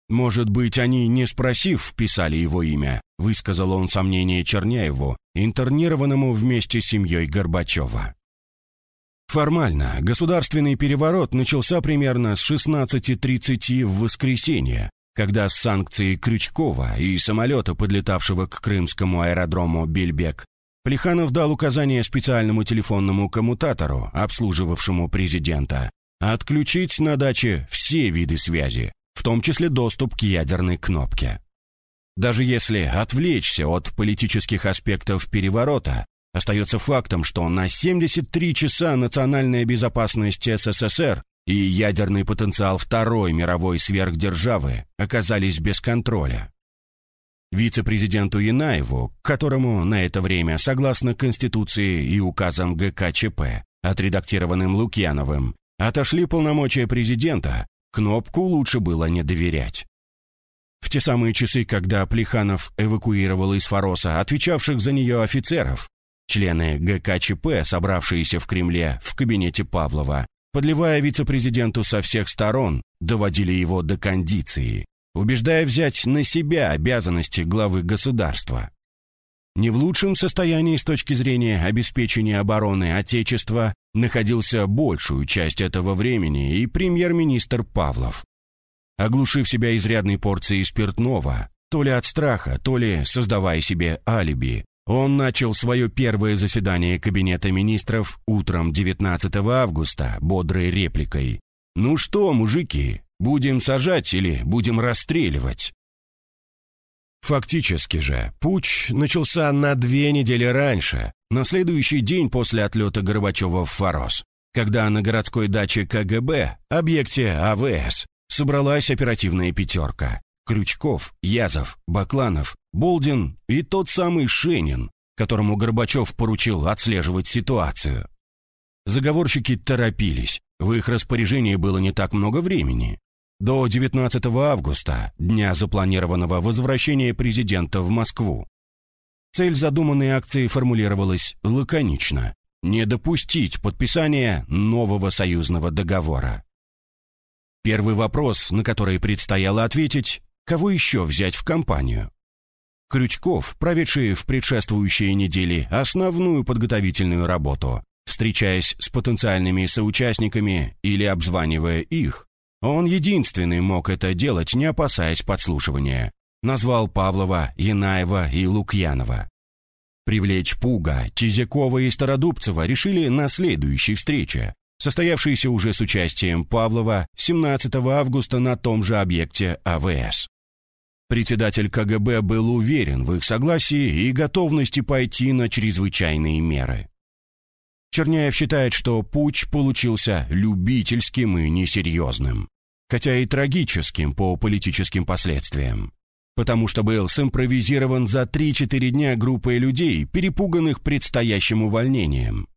«Может быть, они, не спросив, вписали его имя», высказал он сомнение Черняеву, интернированному вместе с семьей Горбачева. Формально государственный переворот начался примерно с 16.30 в воскресенье, когда с санкцией Крючкова и самолета, подлетавшего к крымскому аэродрому Бельбек, Плеханов дал указание специальному телефонному коммутатору, обслуживавшему президента, отключить на даче все виды связи, в том числе доступ к ядерной кнопке. Даже если отвлечься от политических аспектов переворота, Остается фактом, что на 73 часа национальная безопасность СССР и ядерный потенциал Второй мировой сверхдержавы оказались без контроля. Вице-президенту Янаеву, которому на это время, согласно Конституции и указам ГКЧП, отредактированным Лукьяновым, отошли полномочия президента, кнопку лучше было не доверять. В те самые часы, когда Плеханов эвакуировал из Фороса отвечавших за нее офицеров, Члены ГКЧП, собравшиеся в Кремле в кабинете Павлова, подливая вице-президенту со всех сторон, доводили его до кондиции, убеждая взять на себя обязанности главы государства. Не в лучшем состоянии с точки зрения обеспечения обороны Отечества находился большую часть этого времени и премьер-министр Павлов. Оглушив себя изрядной порцией спиртного, то ли от страха, то ли создавая себе алиби, он начал свое первое заседание Кабинета министров утром 19 августа бодрой репликой. «Ну что, мужики, будем сажать или будем расстреливать?» Фактически же, путь начался на две недели раньше, на следующий день после отлета Горбачева в Форос, когда на городской даче КГБ, объекте АВС, собралась оперативная пятерка. Крючков, Язов, Бакланов, Болдин и тот самый Шенин, которому Горбачев поручил отслеживать ситуацию. Заговорщики торопились, в их распоряжении было не так много времени. До 19 августа, дня запланированного возвращения президента в Москву. Цель задуманной акции формулировалась лаконично – не допустить подписания нового союзного договора. Первый вопрос, на который предстояло ответить, Кого еще взять в компанию? Крючков, проведший в предшествующие недели основную подготовительную работу, встречаясь с потенциальными соучастниками или обзванивая их, он единственный мог это делать, не опасаясь подслушивания. Назвал Павлова, Янаева и Лукьянова. Привлечь Пуга, Тизякова и Стародубцева решили на следующей встрече, состоявшейся уже с участием Павлова 17 августа на том же объекте АВС. Председатель КГБ был уверен в их согласии и готовности пойти на чрезвычайные меры. Черняев считает, что путь получился любительским и несерьезным, хотя и трагическим по политическим последствиям, потому что был симпровизирован за 3-4 дня группой людей, перепуганных предстоящим увольнением.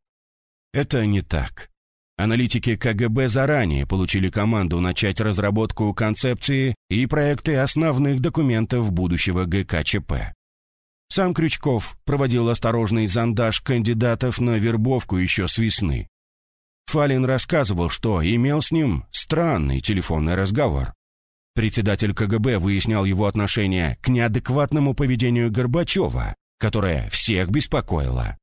Это не так. Аналитики КГБ заранее получили команду начать разработку концепции и проекты основных документов будущего ГКЧП. Сам Крючков проводил осторожный зондаж кандидатов на вербовку еще с весны. Фалин рассказывал, что имел с ним странный телефонный разговор. Председатель КГБ выяснял его отношение к неадекватному поведению Горбачева, которое всех беспокоило.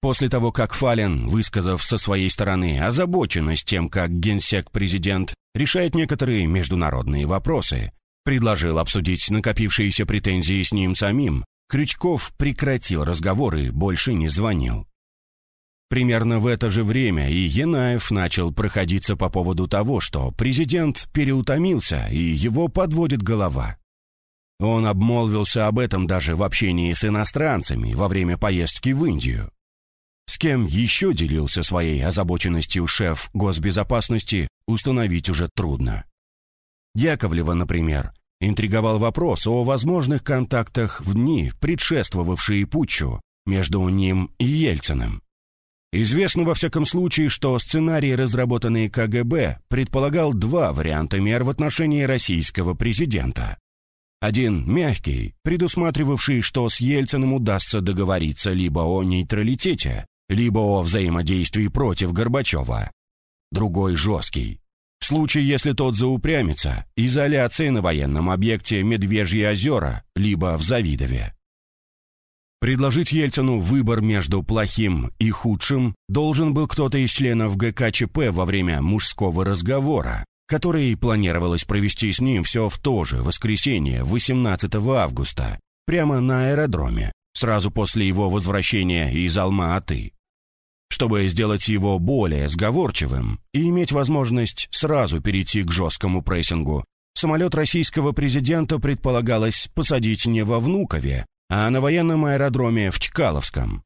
После того, как Фален, высказав со своей стороны озабоченность тем, как генсек-президент решает некоторые международные вопросы, предложил обсудить накопившиеся претензии с ним самим, Крючков прекратил разговор и больше не звонил. Примерно в это же время и Янаев начал проходиться по поводу того, что президент переутомился и его подводит голова. Он обмолвился об этом даже в общении с иностранцами во время поездки в Индию. С кем еще делился своей озабоченностью шеф госбезопасности, установить уже трудно. Яковлева, например, интриговал вопрос о возможных контактах в дни, предшествовавшие путчу, между ним и Ельциным. Известно во всяком случае, что сценарий, разработанный КГБ, предполагал два варианта мер в отношении российского президента. Один мягкий, предусматривавший, что с Ельциным удастся договориться либо о нейтралитете, либо о взаимодействии против Горбачева. Другой жесткий. В случае, если тот заупрямится, изоляция на военном объекте Медвежьи озера, либо в Завидове. Предложить Ельцину выбор между плохим и худшим должен был кто-то из членов ГКЧП во время мужского разговора, который планировалось провести с ним все в то же воскресенье, 18 августа, прямо на аэродроме, сразу после его возвращения из Алма-Аты. Чтобы сделать его более сговорчивым и иметь возможность сразу перейти к жесткому прессингу, самолет российского президента предполагалось посадить не во Внукове, а на военном аэродроме в Чкаловском.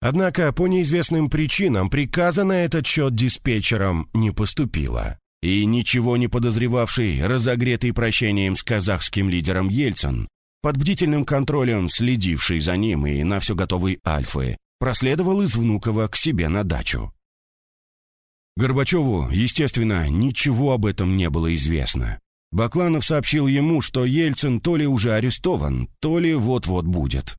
Однако по неизвестным причинам приказа на этот счет диспетчером не поступило. И ничего не подозревавший, разогретый прощением с казахским лидером Ельцин, под бдительным контролем следивший за ним и на все готовый Альфы, проследовал из Внуково к себе на дачу. Горбачеву, естественно, ничего об этом не было известно. Бакланов сообщил ему, что Ельцин то ли уже арестован, то ли вот-вот будет.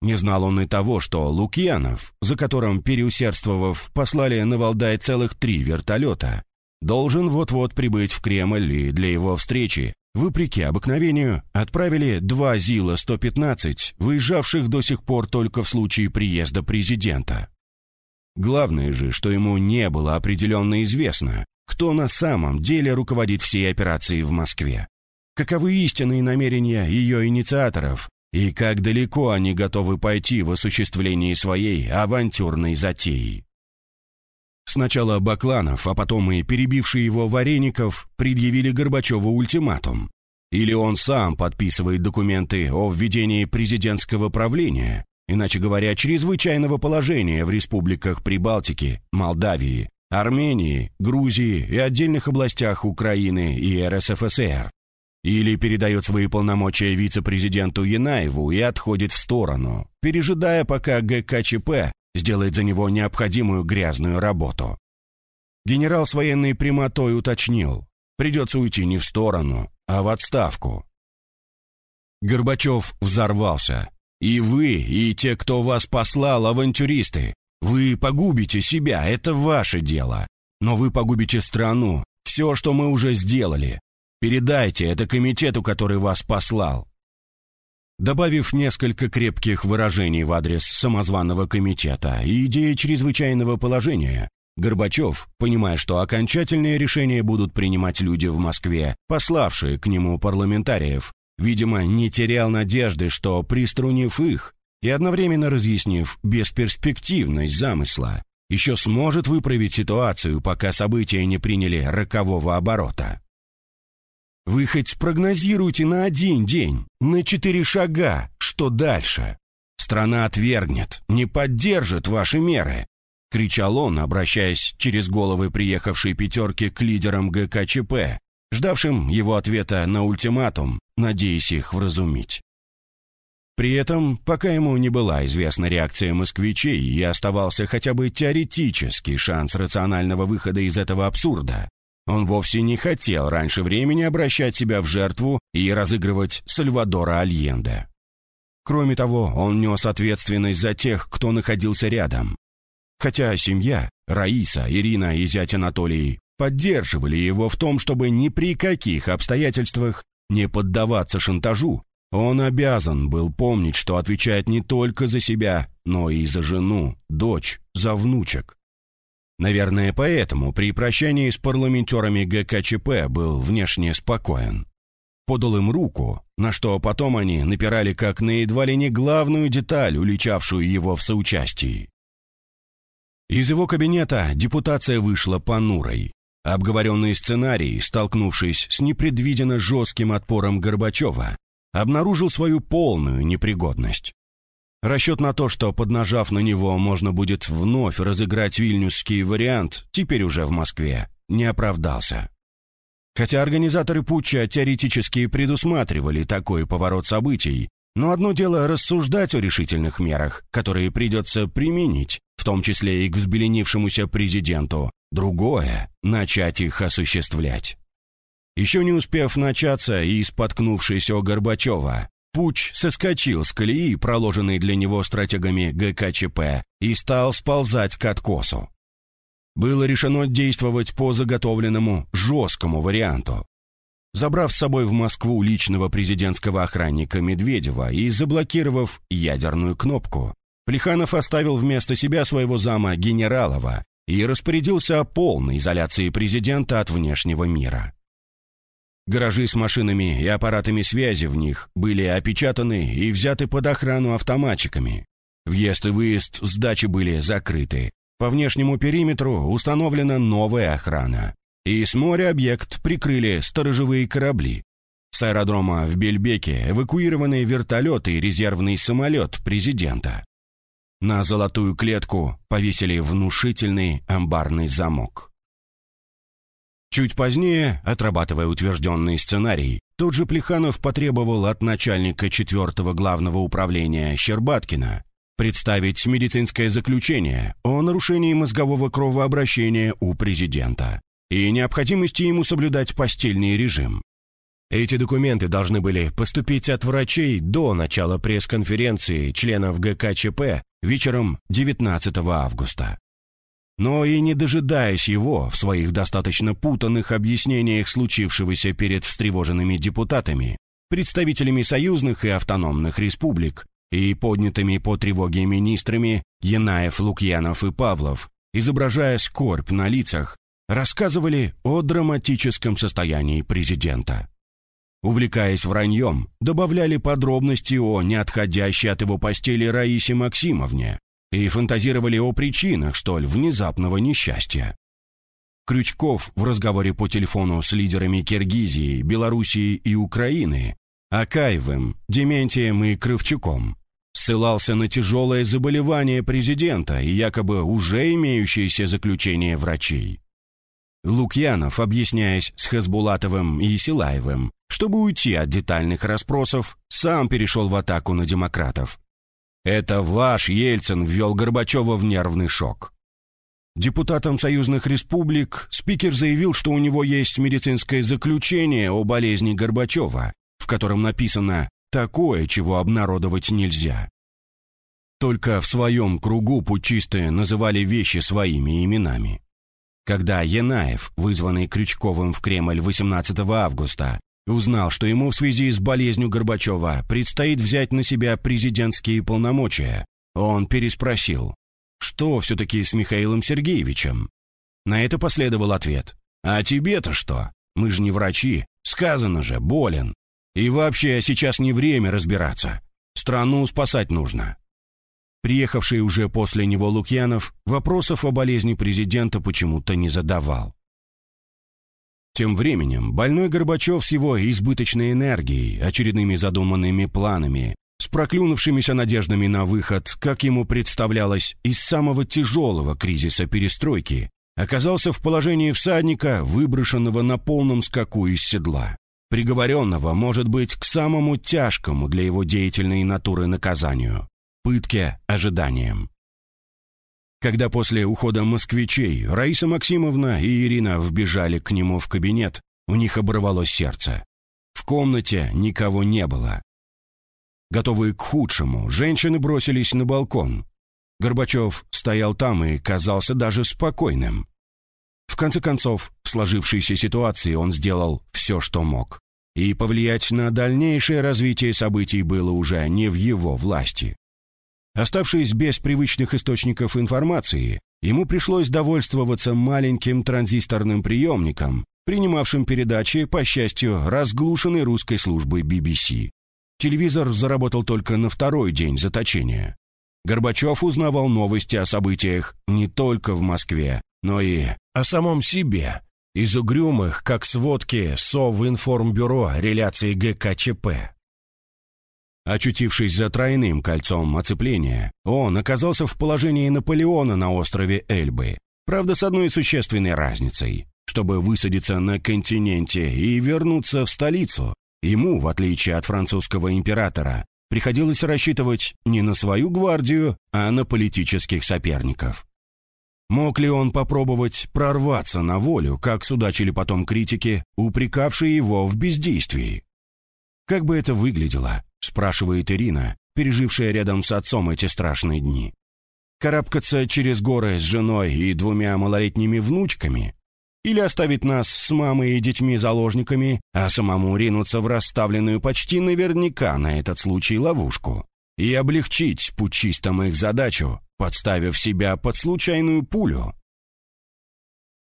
Не знал он и того, что Лукьянов, за которым, переусердствовав, послали на Валдай целых три вертолета, должен вот-вот прибыть в Кремль и для его встречи, вопреки обыкновению, отправили два ЗИЛа-115, выезжавших до сих пор только в случае приезда президента. Главное же, что ему не было определенно известно, кто на самом деле руководит всей операцией в Москве, каковы истинные намерения ее инициаторов и как далеко они готовы пойти в осуществлении своей авантюрной затеи. Сначала Бакланов, а потом и перебивший его Вареников предъявили Горбачеву ультиматум. Или он сам подписывает документы о введении президентского правления, иначе говоря, чрезвычайного положения в республиках Прибалтики, Молдавии, Армении, Грузии и отдельных областях Украины и РСФСР. Или передает свои полномочия вице-президенту Янаеву и отходит в сторону, пережидая, пока ГКЧП сделает за него необходимую грязную работу. Генерал с военной прямотой уточнил, придется уйти не в сторону, а в отставку. Горбачев взорвался. «И вы, и те, кто вас послал, авантюристы, вы погубите себя, это ваше дело. Но вы погубите страну, все, что мы уже сделали. Передайте это комитету, который вас послал. Добавив несколько крепких выражений в адрес самозваного комитета и идеи чрезвычайного положения, Горбачев, понимая, что окончательные решения будут принимать люди в Москве, пославшие к нему парламентариев, видимо, не терял надежды, что, приструнив их и одновременно разъяснив бесперспективность замысла, еще сможет выправить ситуацию, пока события не приняли рокового оборота. Вы хоть прогнозируйте на один день, на четыре шага, что дальше? Страна отвергнет, не поддержит ваши меры, кричал он, обращаясь через головы приехавшей пятерки к лидерам ГКЧП, ждавшим его ответа на ультиматум, надеясь их вразумить. При этом, пока ему не была известна реакция москвичей и оставался хотя бы теоретический шанс рационального выхода из этого абсурда, он вовсе не хотел раньше времени обращать себя в жертву и разыгрывать Сальвадора Альенде. Кроме того, он нес ответственность за тех, кто находился рядом. Хотя семья, Раиса, Ирина и зять Анатолий поддерживали его в том, чтобы ни при каких обстоятельствах не поддаваться шантажу, он обязан был помнить, что отвечает не только за себя, но и за жену, дочь, за внучек. Наверное, поэтому при прощании с парламентерами ГКЧП был внешне спокоен. Подал им руку, на что потом они напирали как на едва ли не главную деталь, уличавшую его в соучастии. Из его кабинета депутация вышла понурой. Обговоренный сценарий, столкнувшись с непредвиденно жестким отпором Горбачева, обнаружил свою полную непригодность. Расчет на то, что, поднажав на него, можно будет вновь разыграть вильнюсский вариант, теперь уже в Москве, не оправдался. Хотя организаторы путча теоретически предусматривали такой поворот событий, но одно дело рассуждать о решительных мерах, которые придется применить, в том числе и к взбеленившемуся президенту, другое — начать их осуществлять. Еще не успев начаться и споткнувшись о Горбачева, Пуч соскочил с колеи, проложенной для него стратегами ГКЧП, и стал сползать к откосу. Было решено действовать по заготовленному жесткому варианту. Забрав с собой в Москву личного президентского охранника Медведева и заблокировав ядерную кнопку, Плеханов оставил вместо себя своего зама Генералова и распорядился о полной изоляции президента от внешнего мира. Гаражи с машинами и аппаратами связи в них были опечатаны и взяты под охрану автоматчиками. Въезд и выезд с дачи были закрыты. По внешнему периметру установлена новая охрана. И с моря объект прикрыли сторожевые корабли. С аэродрома в Бельбеке эвакуированы вертолет и резервный самолет президента. На золотую клетку повесили внушительный амбарный замок. Чуть позднее, отрабатывая утвержденный сценарий, тот же Плеханов потребовал от начальника 4 главного управления Щербаткина представить медицинское заключение о нарушении мозгового кровообращения у президента и необходимости ему соблюдать постельный режим. Эти документы должны были поступить от врачей до начала пресс-конференции членов ГКЧП вечером 19 августа. Но и не дожидаясь его в своих достаточно путанных объяснениях случившегося перед встревоженными депутатами, представителями союзных и автономных республик и поднятыми по тревоге министрами Янаев, Лукьянов и Павлов, изображая скорбь на лицах, рассказывали о драматическом состоянии президента. Увлекаясь враньем, добавляли подробности о неотходящей от его постели Раисе Максимовне, и фантазировали о причинах столь внезапного несчастья. Крючков в разговоре по телефону с лидерами Киргизии, Белоруссии и Украины, Акаевым, Дементием и Кравчуком, ссылался на тяжелое заболевание президента и якобы уже имеющееся заключение врачей. Лукьянов, объясняясь с Хасбулатовым и Силаевым, чтобы уйти от детальных расспросов, сам перешел в атаку на демократов, это ваш Ельцин ввел Горбачева в нервный шок. Депутатам союзных республик спикер заявил, что у него есть медицинское заключение о болезни Горбачева, в котором написано «такое, чего обнародовать нельзя». Только в своем кругу путчисты называли вещи своими именами. Когда Янаев, вызванный Крючковым в Кремль 18 августа, Узнал, что ему в связи с болезнью Горбачева предстоит взять на себя президентские полномочия. Он переспросил, что все-таки с Михаилом Сергеевичем? На это последовал ответ. «А тебе-то что? Мы же не врачи. Сказано же, болен. И вообще, сейчас не время разбираться. Страну спасать нужно». Приехавший уже после него Лукьянов вопросов о болезни президента почему-то не задавал. Тем временем больной Горбачев с его избыточной энергией, очередными задуманными планами, с проклюнувшимися надеждами на выход, как ему представлялось, из самого тяжелого кризиса перестройки, оказался в положении всадника, выброшенного на полном скаку из седла, приговоренного, может быть, к самому тяжкому для его деятельной натуры наказанию – пытке ожиданием. Когда после ухода москвичей Раиса Максимовна и Ирина вбежали к нему в кабинет, у них оборвалось сердце. В комнате никого не было. Готовые к худшему, женщины бросились на балкон. Горбачев стоял там и казался даже спокойным. В конце концов, в сложившейся ситуации он сделал все, что мог. И повлиять на дальнейшее развитие событий было уже не в его власти. Оставшись без привычных источников информации, ему пришлось довольствоваться маленьким транзисторным приемником, принимавшим передачи, по счастью, разглушенной русской службой BBC. Телевизор заработал только на второй день заточения. Горбачев узнавал новости о событиях не только в Москве, но и о самом себе, из угрюмых, как сводки Совинформбюро реляции ГКЧП. Очутившись за тройным кольцом оцепления, он оказался в положении Наполеона на острове Эльбы. Правда, с одной существенной разницей. Чтобы высадиться на континенте и вернуться в столицу, ему, в отличие от французского императора, приходилось рассчитывать не на свою гвардию, а на политических соперников. Мог ли он попробовать прорваться на волю, как судачили потом критики, упрекавшие его в бездействии? «Как бы это выглядело?» — спрашивает Ирина, пережившая рядом с отцом эти страшные дни. «Карабкаться через горы с женой и двумя малолетними внучками? Или оставить нас с мамой и детьми-заложниками, а самому ринуться в расставленную почти наверняка на этот случай ловушку?» и облегчить путчистам их задачу, подставив себя под случайную пулю.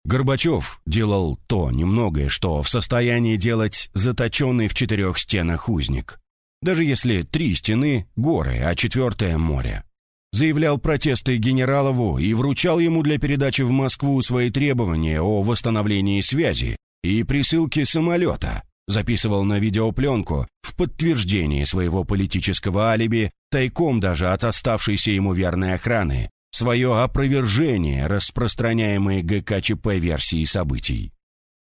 Горбачев делал то немногое, что в состоянии делать заточенный в четырех стенах узник. Даже если три стены — горы, а четвертая — море. Заявлял протесты генералову и вручал ему для передачи в Москву свои требования о восстановлении связи и присылке самолета, записывал на видеопленку в подтверждение своего политического алиби, тайком даже от оставшейся ему верной охраны, свое опровержение распространяемой ГКЧП версии событий.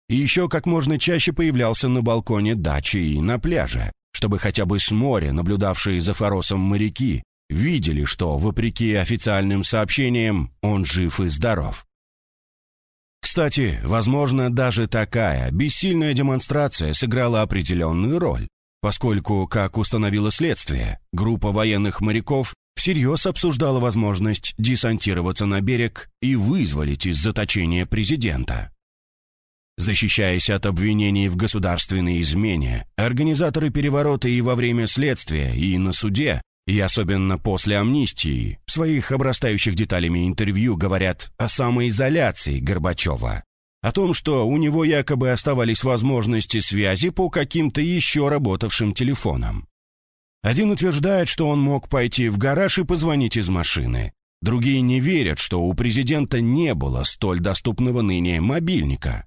И еще как можно чаще появлялся на балконе дачи и на пляже, чтобы хотя бы с моря наблюдавшие за Форосом моряки видели, что, вопреки официальным сообщениям, он жив и здоров. Кстати, возможно, даже такая бессильная демонстрация сыграла определенную роль, поскольку, как установило следствие, группа военных моряков всерьез обсуждала возможность десантироваться на берег и вызволить из заточения президента. Защищаясь от обвинений в государственной измене, организаторы переворота и во время следствия, и на суде и особенно после амнистии в своих обрастающих деталями интервью говорят о самоизоляции Горбачева, о том, что у него якобы оставались возможности связи по каким-то еще работавшим телефонам. Один утверждает, что он мог пойти в гараж и позвонить из машины. Другие не верят, что у президента не было столь доступного ныне мобильника.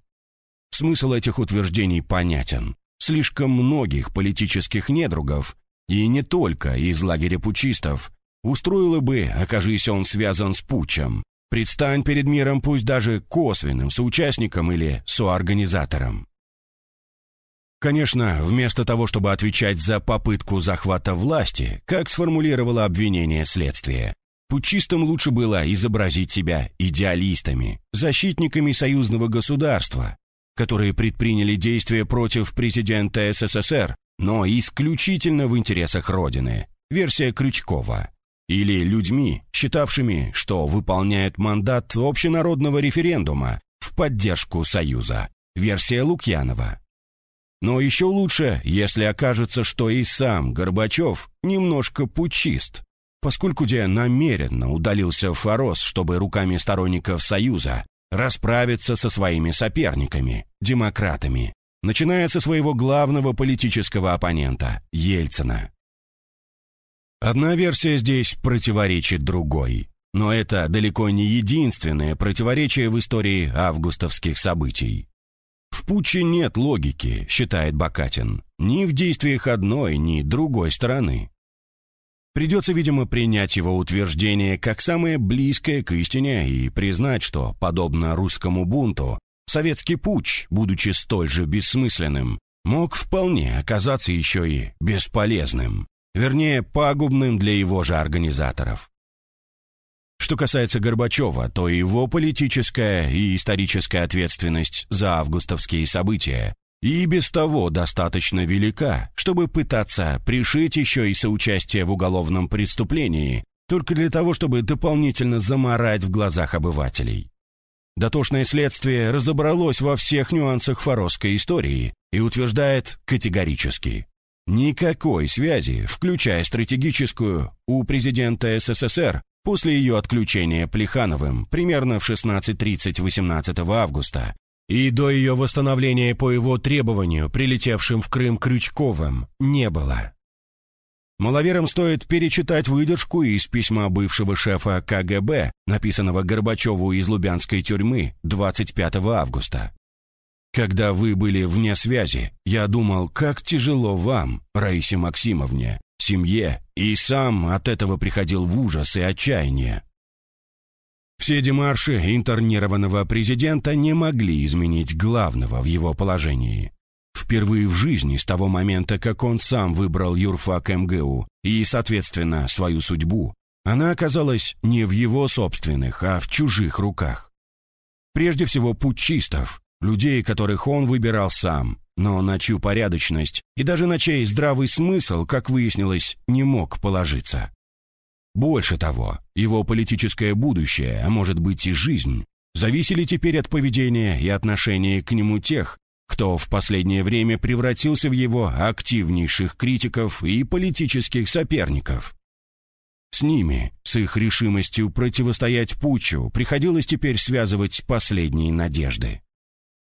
Смысл этих утверждений понятен. Слишком многих политических недругов и не только из лагеря пучистов, устроило бы, окажись он связан с путчем. Предстань перед миром пусть даже косвенным соучастником или соорганизатором. Конечно, вместо того, чтобы отвечать за попытку захвата власти, как сформулировало обвинение следствия, путчистам лучше было изобразить себя идеалистами, защитниками союзного государства, которые предприняли действия против президента СССР но исключительно в интересах Родины. Версия Крючкова. Или людьми, считавшими, что выполняют мандат общенародного референдума в поддержку Союза. Версия Лукьянова. Но еще лучше, если окажется, что и сам Горбачев немножко пучист, поскольку где намеренно удалился в Форос, чтобы руками сторонников Союза расправиться со своими соперниками, демократами, начиная со своего главного политического оппонента – Ельцина. Одна версия здесь противоречит другой, но это далеко не единственное противоречие в истории августовских событий. В путче нет логики, считает Бакатин, ни в действиях одной, ни другой стороны. Придется, видимо, принять его утверждение как самое близкое к истине и признать, что, подобно русскому бунту, Советский путь, будучи столь же бессмысленным, мог вполне оказаться еще и бесполезным, вернее, пагубным для его же организаторов. Что касается Горбачева, то его политическая и историческая ответственность за августовские события и без того достаточно велика, чтобы пытаться пришить еще и соучастие в уголовном преступлении только для того, чтобы дополнительно заморать в глазах обывателей. Дотошное следствие разобралось во всех нюансах форосской истории и утверждает категорически. Никакой связи, включая стратегическую, у президента СССР после ее отключения Плехановым примерно в 16.30 18 августа и до ее восстановления по его требованию, прилетевшим в Крым Крючковым, не было. Маловерам стоит перечитать выдержку из письма бывшего шефа КГБ, написанного Горбачеву из Лубянской тюрьмы 25 августа. «Когда вы были вне связи, я думал, как тяжело вам, Раисе Максимовне, семье, и сам от этого приходил в ужас и отчаяние. Все демарши интернированного президента не могли изменить главного в его положении. Впервые в жизни с того момента, как он сам выбрал юрфак МГУ и, соответственно, свою судьбу, она оказалась не в его собственных, а в чужих руках. Прежде всего путчистов, людей, которых он выбирал сам, но на чью порядочность и даже на чей здравый смысл, как выяснилось, не мог положиться. Больше того, его политическое будущее, а может быть и жизнь, зависели теперь от поведения и отношения к нему тех, кто в последнее время превратился в его активнейших критиков и политических соперников. С ними, с их решимостью противостоять путчу, приходилось теперь связывать последние надежды.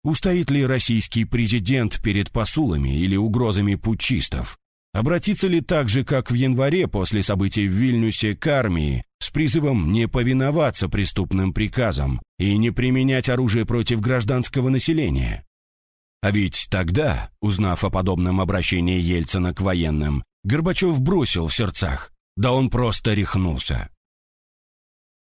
Устоит ли российский президент перед посулами или угрозами путчистов? Обратиться ли так же, как в январе после событий в Вильнюсе к армии, с призывом не повиноваться преступным приказам и не применять оружие против гражданского населения? А ведь тогда, узнав о подобном обращении Ельцина к военным, Горбачев бросил в сердцах. Да он просто рехнулся.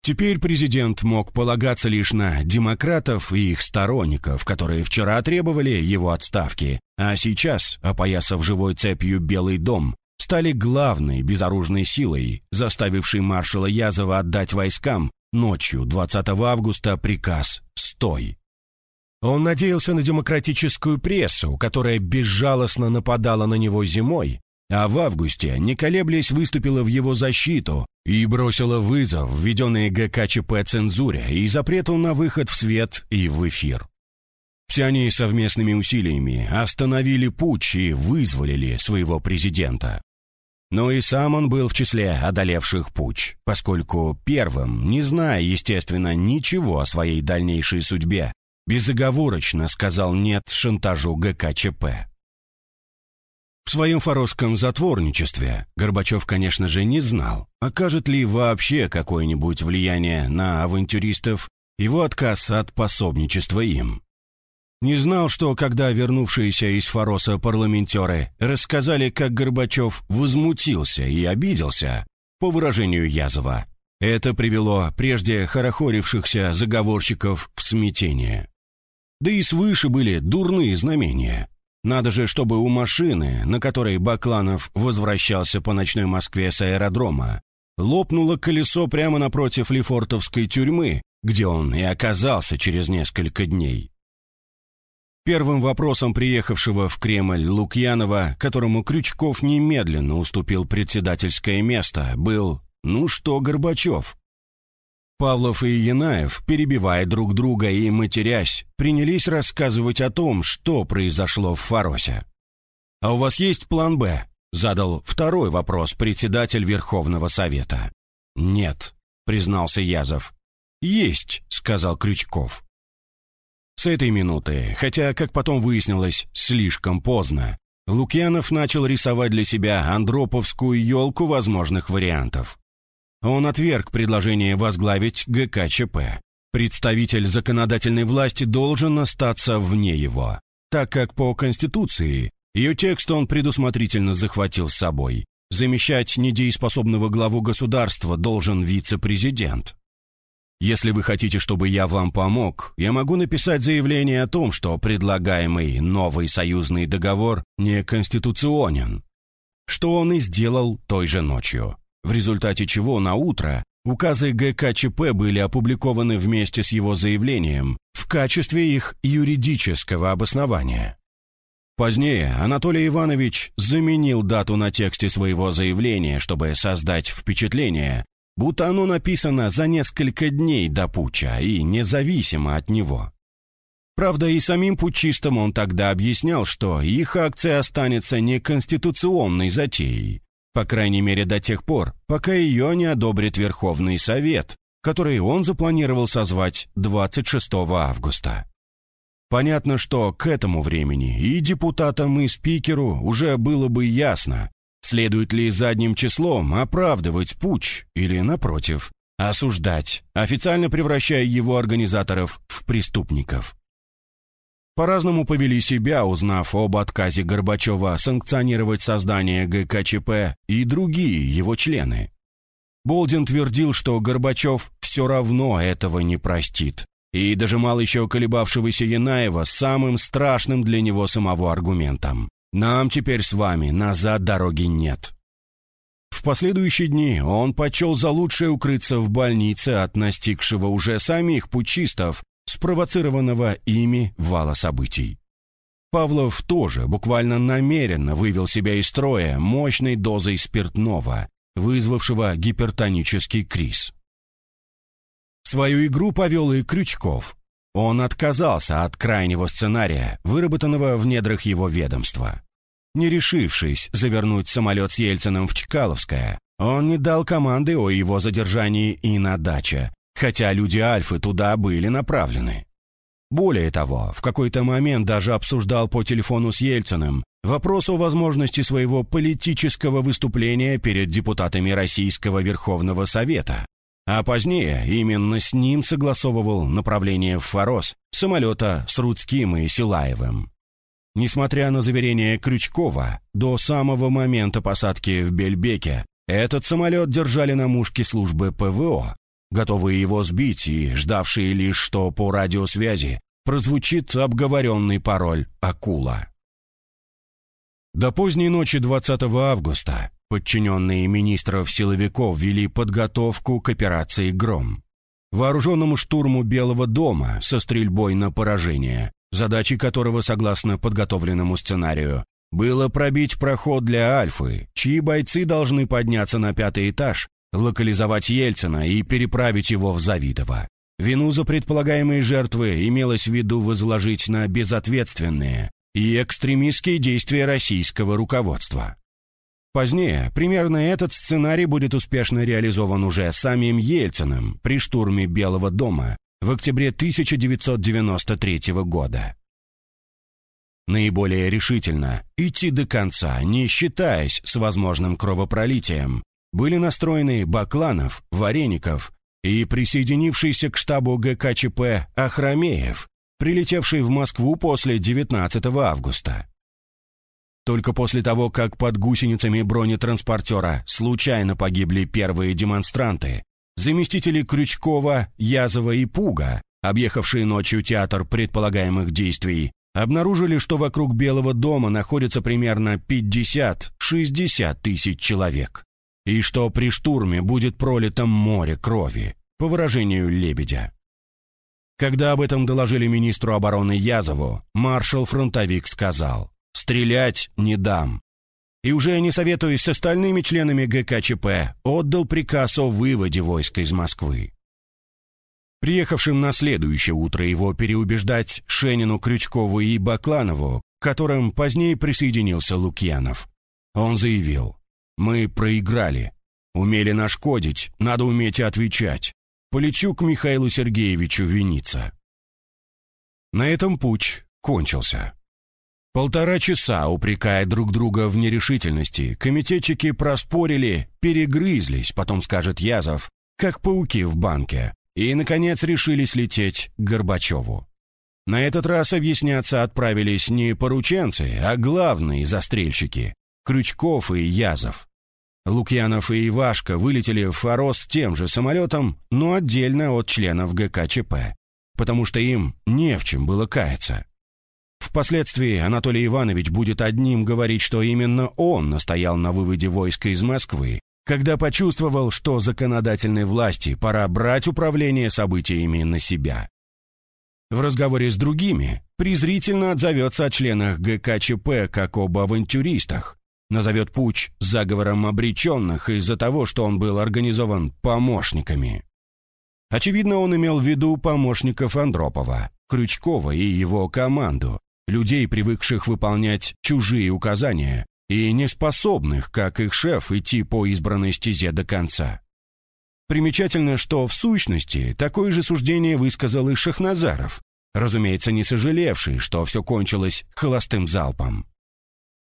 Теперь президент мог полагаться лишь на демократов и их сторонников, которые вчера требовали его отставки, а сейчас, опоясав живой цепью Белый дом, стали главной безоружной силой, заставившей маршала Язова отдать войскам ночью 20 августа приказ «Стой». Он надеялся на демократическую прессу, которая безжалостно нападала на него зимой, а в августе, не колеблясь, выступила в его защиту и бросила вызов введенной ГКЧП цензуре и запрету на выход в свет и в эфир. Все они совместными усилиями остановили путч и вызволили своего президента. Но и сам он был в числе одолевших путч, поскольку первым, не зная, естественно, ничего о своей дальнейшей судьбе, безоговорочно сказал «нет» шантажу ГКЧП. В своем форосском затворничестве Горбачев, конечно же, не знал, окажет ли вообще какое-нибудь влияние на авантюристов его отказ от пособничества им. Не знал, что когда вернувшиеся из Фороса парламентеры рассказали, как Горбачев возмутился и обиделся, по выражению Язова, это привело прежде хорохорившихся заговорщиков в смятение. Да и свыше были дурные знамения – надо же, чтобы у машины, на которой Бакланов возвращался по ночной Москве с аэродрома, лопнуло колесо прямо напротив Лефортовской тюрьмы, где он и оказался через несколько дней. Первым вопросом приехавшего в Кремль Лукьянова, которому Крючков немедленно уступил председательское место, был «Ну что, Горбачев, Павлов и Янаев, перебивая друг друга и матерясь, принялись рассказывать о том, что произошло в Фаросе. «А у вас есть план «Б»?» — задал второй вопрос председатель Верховного Совета. «Нет», — признался Язов. «Есть», — сказал Крючков. С этой минуты, хотя, как потом выяснилось, слишком поздно, Лукьянов начал рисовать для себя андроповскую елку возможных вариантов. Он отверг предложение возглавить ГКЧП. Представитель законодательной власти должен остаться вне его, так как по Конституции ее текст он предусмотрительно захватил с собой. Замещать недееспособного главу государства должен вице-президент. Если вы хотите, чтобы я вам помог, я могу написать заявление о том, что предлагаемый новый союзный договор неконституционен, что он и сделал той же ночью в результате чего на утро указы ГКЧП были опубликованы вместе с его заявлением в качестве их юридического обоснования. Позднее Анатолий Иванович заменил дату на тексте своего заявления, чтобы создать впечатление, будто оно написано за несколько дней до путча и независимо от него. Правда, и самим путчистам он тогда объяснял, что их акция останется неконституционной затеей, по крайней мере до тех пор, пока ее не одобрит Верховный Совет, который он запланировал созвать 26 августа. Понятно, что к этому времени и депутатам, и спикеру уже было бы ясно, следует ли задним числом оправдывать путь или, напротив, осуждать, официально превращая его организаторов в преступников. По-разному повели себя, узнав об отказе Горбачева санкционировать создание ГКЧП и другие его члены. Болдин твердил, что Горбачев все равно этого не простит, и дожимал еще колебавшегося Янаева самым страшным для него самого аргументом. «Нам теперь с вами назад дороги нет». В последующие дни он почел за лучшее укрыться в больнице от настигшего уже самих пучистов, спровоцированного ими вала событий. Павлов тоже буквально намеренно вывел себя из строя мощной дозой спиртного, вызвавшего гипертонический криз. Свою игру повел и Крючков. Он отказался от крайнего сценария, выработанного в недрах его ведомства. Не решившись завернуть самолет с Ельциным в Чкаловское, он не дал команды о его задержании и на даче, хотя люди Альфы туда были направлены. Более того, в какой-то момент даже обсуждал по телефону с Ельциным вопрос о возможности своего политического выступления перед депутатами Российского Верховного Совета. А позднее именно с ним согласовывал направление в Форос самолета с Рудским и Силаевым. Несмотря на заверение Крючкова, до самого момента посадки в Бельбеке этот самолет держали на мушке службы ПВО, готовые его сбить и ждавшие лишь, что по радиосвязи прозвучит обговоренный пароль «Акула». До поздней ночи 20 августа подчиненные министров-силовиков вели подготовку к операции «Гром». Вооруженному штурму Белого дома со стрельбой на поражение задачей которого, согласно подготовленному сценарию, было пробить проход для Альфы, чьи бойцы должны подняться на пятый этаж, локализовать Ельцина и переправить его в Завидово. Вину за предполагаемые жертвы имелось в виду возложить на безответственные и экстремистские действия российского руководства. Позднее примерно этот сценарий будет успешно реализован уже самим Ельциным при штурме Белого дома в октябре 1993 года. Наиболее решительно идти до конца, не считаясь с возможным кровопролитием, были настроены Бакланов, Вареников и присоединившийся к штабу ГКЧП Ахрамеев, прилетевший в Москву после 19 августа. Только после того, как под гусеницами бронетранспортера случайно погибли первые демонстранты, заместители Крючкова, Язова и Пуга, объехавшие ночью театр предполагаемых действий, обнаружили, что вокруг Белого дома находится примерно 50-60 тысяч человек, и что при штурме будет пролито море крови, по выражению Лебедя. Когда об этом доложили министру обороны Язову, маршал-фронтовик сказал «Стрелять не дам, и уже не советуясь с остальными членами ГКЧП, отдал приказ о выводе войска из Москвы. Приехавшим на следующее утро его переубеждать Шенину, Крючкову и Бакланову, к которым позднее присоединился Лукьянов. Он заявил, «Мы проиграли. Умели нашкодить, надо уметь отвечать. Полечу к Михаилу Сергеевичу виниться». На этом путь кончился. Полтора часа, упрекая друг друга в нерешительности, комитетчики проспорили, перегрызлись, потом скажет Язов, как пауки в банке, и, наконец, решились лететь к Горбачеву. На этот раз объясняться отправились не порученцы, а главные застрельщики — Крючков и Язов. Лукьянов и Ивашка вылетели в Форос тем же самолетом, но отдельно от членов ГКЧП, потому что им не в чем было каяться. Впоследствии Анатолий Иванович будет одним говорить, что именно он настоял на выводе войска из Москвы, когда почувствовал, что законодательной власти пора брать управление событиями на себя. В разговоре с другими презрительно отзовется о членах ГКЧП как об авантюристах, назовет путь заговором обреченных из-за того, что он был организован помощниками. Очевидно, он имел в виду помощников Андропова, Крючкова и его команду, людей, привыкших выполнять чужие указания и неспособных, как их шеф, идти по избранной стезе до конца. Примечательно, что в сущности такое же суждение высказал и Шахназаров, разумеется, не сожалевший, что все кончилось холостым залпом.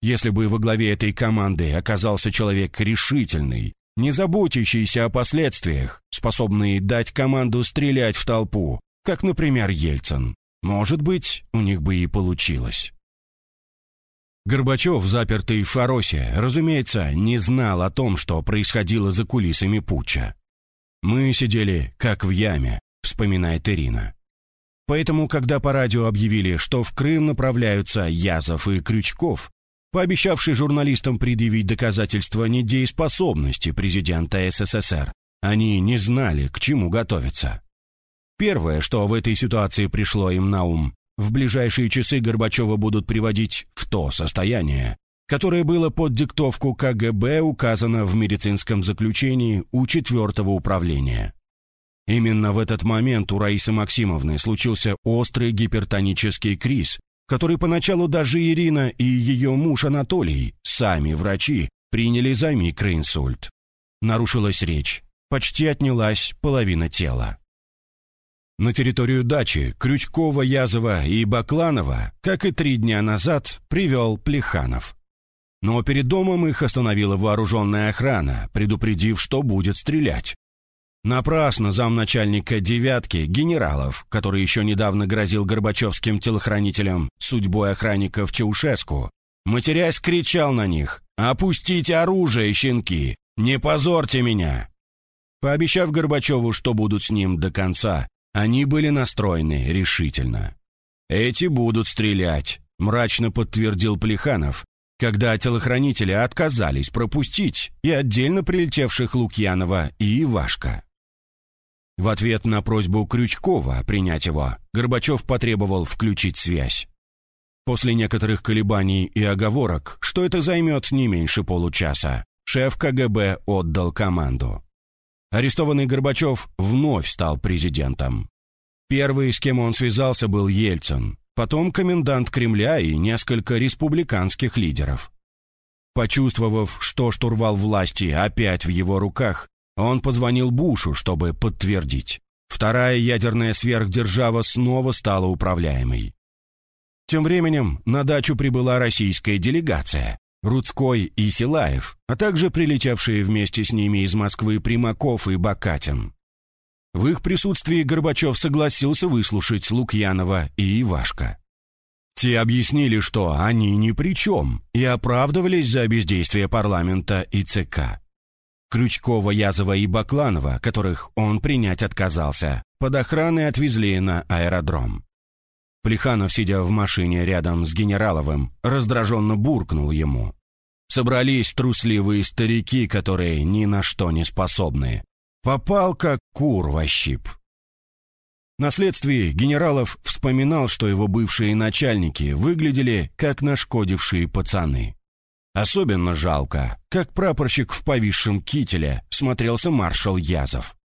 Если бы во главе этой команды оказался человек решительный, не заботящийся о последствиях, способный дать команду стрелять в толпу, как, например, Ельцин, может быть, у них бы и получилось. Горбачев, запертый в Фаросе, разумеется, не знал о том, что происходило за кулисами путча. «Мы сидели, как в яме», — вспоминает Ирина. Поэтому, когда по радио объявили, что в Крым направляются Язов и Крючков, пообещавший журналистам предъявить доказательства недееспособности президента СССР, они не знали, к чему готовиться. Первое, что в этой ситуации пришло им на ум, в ближайшие часы Горбачева будут приводить в то состояние, которое было под диктовку КГБ указано в медицинском заключении у четвертого управления. Именно в этот момент у Раисы Максимовны случился острый гипертонический криз, который поначалу даже Ирина и ее муж Анатолий, сами врачи, приняли за микроинсульт. Нарушилась речь, почти отнялась половина тела. На территорию дачи Крючкова, Язова и Бакланова, как и три дня назад, привел Плеханов. Но перед домом их остановила вооруженная охрана, предупредив, что будет стрелять. Напрасно замначальника «девятки» генералов, который еще недавно грозил горбачевским телохранителям судьбой охранников Чаушеску, матерясь кричал на них «Опустите оружие, щенки! Не позорьте меня!» Пообещав Горбачеву, что будут с ним до конца, они были настроены решительно. «Эти будут стрелять», — мрачно подтвердил Плеханов, когда телохранители отказались пропустить и отдельно прилетевших Лукьянова и Ивашка. В ответ на просьбу Крючкова принять его, Горбачев потребовал включить связь. После некоторых колебаний и оговорок, что это займет не меньше получаса, шеф КГБ отдал команду. Арестованный Горбачев вновь стал президентом. Первый, с кем он связался, был Ельцин, потом комендант Кремля и несколько республиканских лидеров. Почувствовав, что штурвал власти опять в его руках, он позвонил Бушу, чтобы подтвердить. Вторая ядерная сверхдержава снова стала управляемой. Тем временем на дачу прибыла российская делегация. Рудской и Силаев, а также прилетевшие вместе с ними из Москвы Примаков и Бакатин. В их присутствии Горбачев согласился выслушать Лукьянова и Ивашка. Те объяснили, что они ни при чем, и оправдывались за бездействие парламента и ЦК. Крючкова, Язова и Бакланова, которых он принять отказался, под охраной отвезли на аэродром. Плеханов, сидя в машине рядом с Генераловым, раздраженно буркнул ему. Собрались трусливые старики, которые ни на что не способны. Попал как кур во щип. На следствии Генералов вспоминал, что его бывшие начальники выглядели как нашкодившие пацаны. Особенно жалко, как прапорщик в повисшем кителе смотрелся маршал Язов.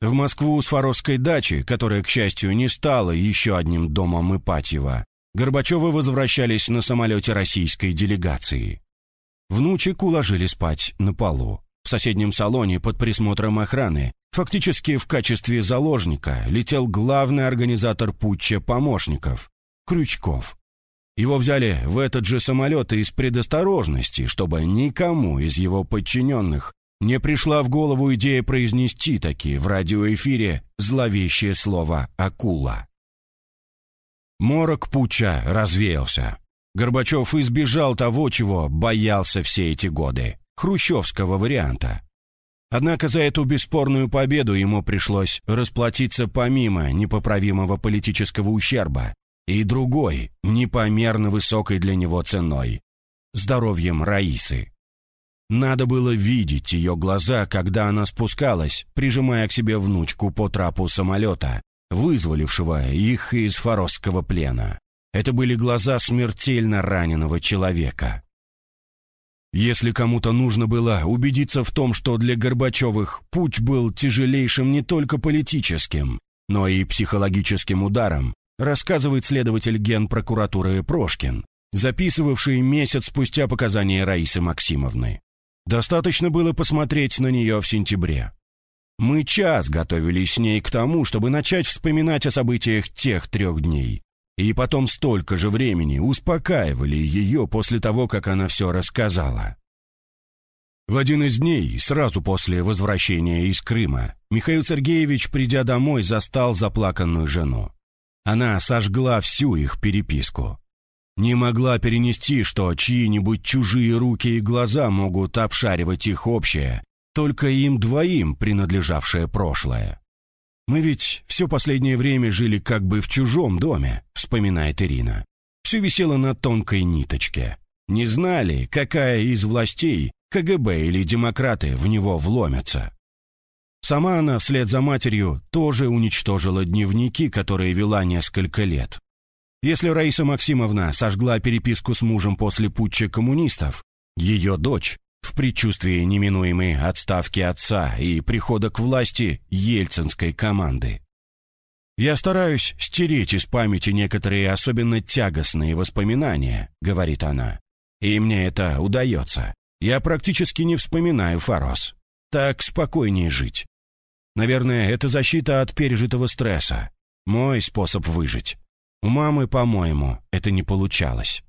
В Москву с Форосской дачи, которая, к счастью, не стала еще одним домом Ипатьева, Горбачевы возвращались на самолете российской делегации. Внучек уложили спать на полу. В соседнем салоне под присмотром охраны, фактически в качестве заложника, летел главный организатор путча помощников – Крючков. Его взяли в этот же самолет из предосторожности, чтобы никому из его подчиненных не пришла в голову идея произнести таки в радиоэфире зловещее слово «акула». Морок пуча развеялся. Горбачев избежал того, чего боялся все эти годы – хрущевского варианта. Однако за эту бесспорную победу ему пришлось расплатиться помимо непоправимого политического ущерба и другой, непомерно высокой для него ценой – здоровьем Раисы. Надо было видеть ее глаза, когда она спускалась, прижимая к себе внучку по трапу самолета, вызволившего их из форосского плена. Это были глаза смертельно раненого человека. Если кому-то нужно было убедиться в том, что для Горбачевых путь был тяжелейшим не только политическим, но и психологическим ударом, рассказывает следователь генпрокуратуры Прошкин, записывавший месяц спустя показания Раисы Максимовны. Достаточно было посмотреть на нее в сентябре. Мы час готовились с ней к тому, чтобы начать вспоминать о событиях тех трех дней. И потом столько же времени успокаивали ее после того, как она все рассказала. В один из дней, сразу после возвращения из Крыма, Михаил Сергеевич, придя домой, застал заплаканную жену. Она сожгла всю их переписку. Не могла перенести, что чьи-нибудь чужие руки и глаза могут обшаривать их общее, только им двоим принадлежавшее прошлое. «Мы ведь все последнее время жили как бы в чужом доме», — вспоминает Ирина. «Все висело на тонкой ниточке. Не знали, какая из властей, КГБ или демократы, в него вломятся». Сама она, вслед за матерью, тоже уничтожила дневники, которые вела несколько лет. Если Раиса Максимовна сожгла переписку с мужем после путча коммунистов, ее дочь, в предчувствии неминуемой отставки отца и прихода к власти ельцинской команды. «Я стараюсь стереть из памяти некоторые особенно тягостные воспоминания», — говорит она. «И мне это удается. Я практически не вспоминаю Фарос. Так спокойнее жить. Наверное, это защита от пережитого стресса. Мой способ выжить. У мамы, по-моему, это не получалось.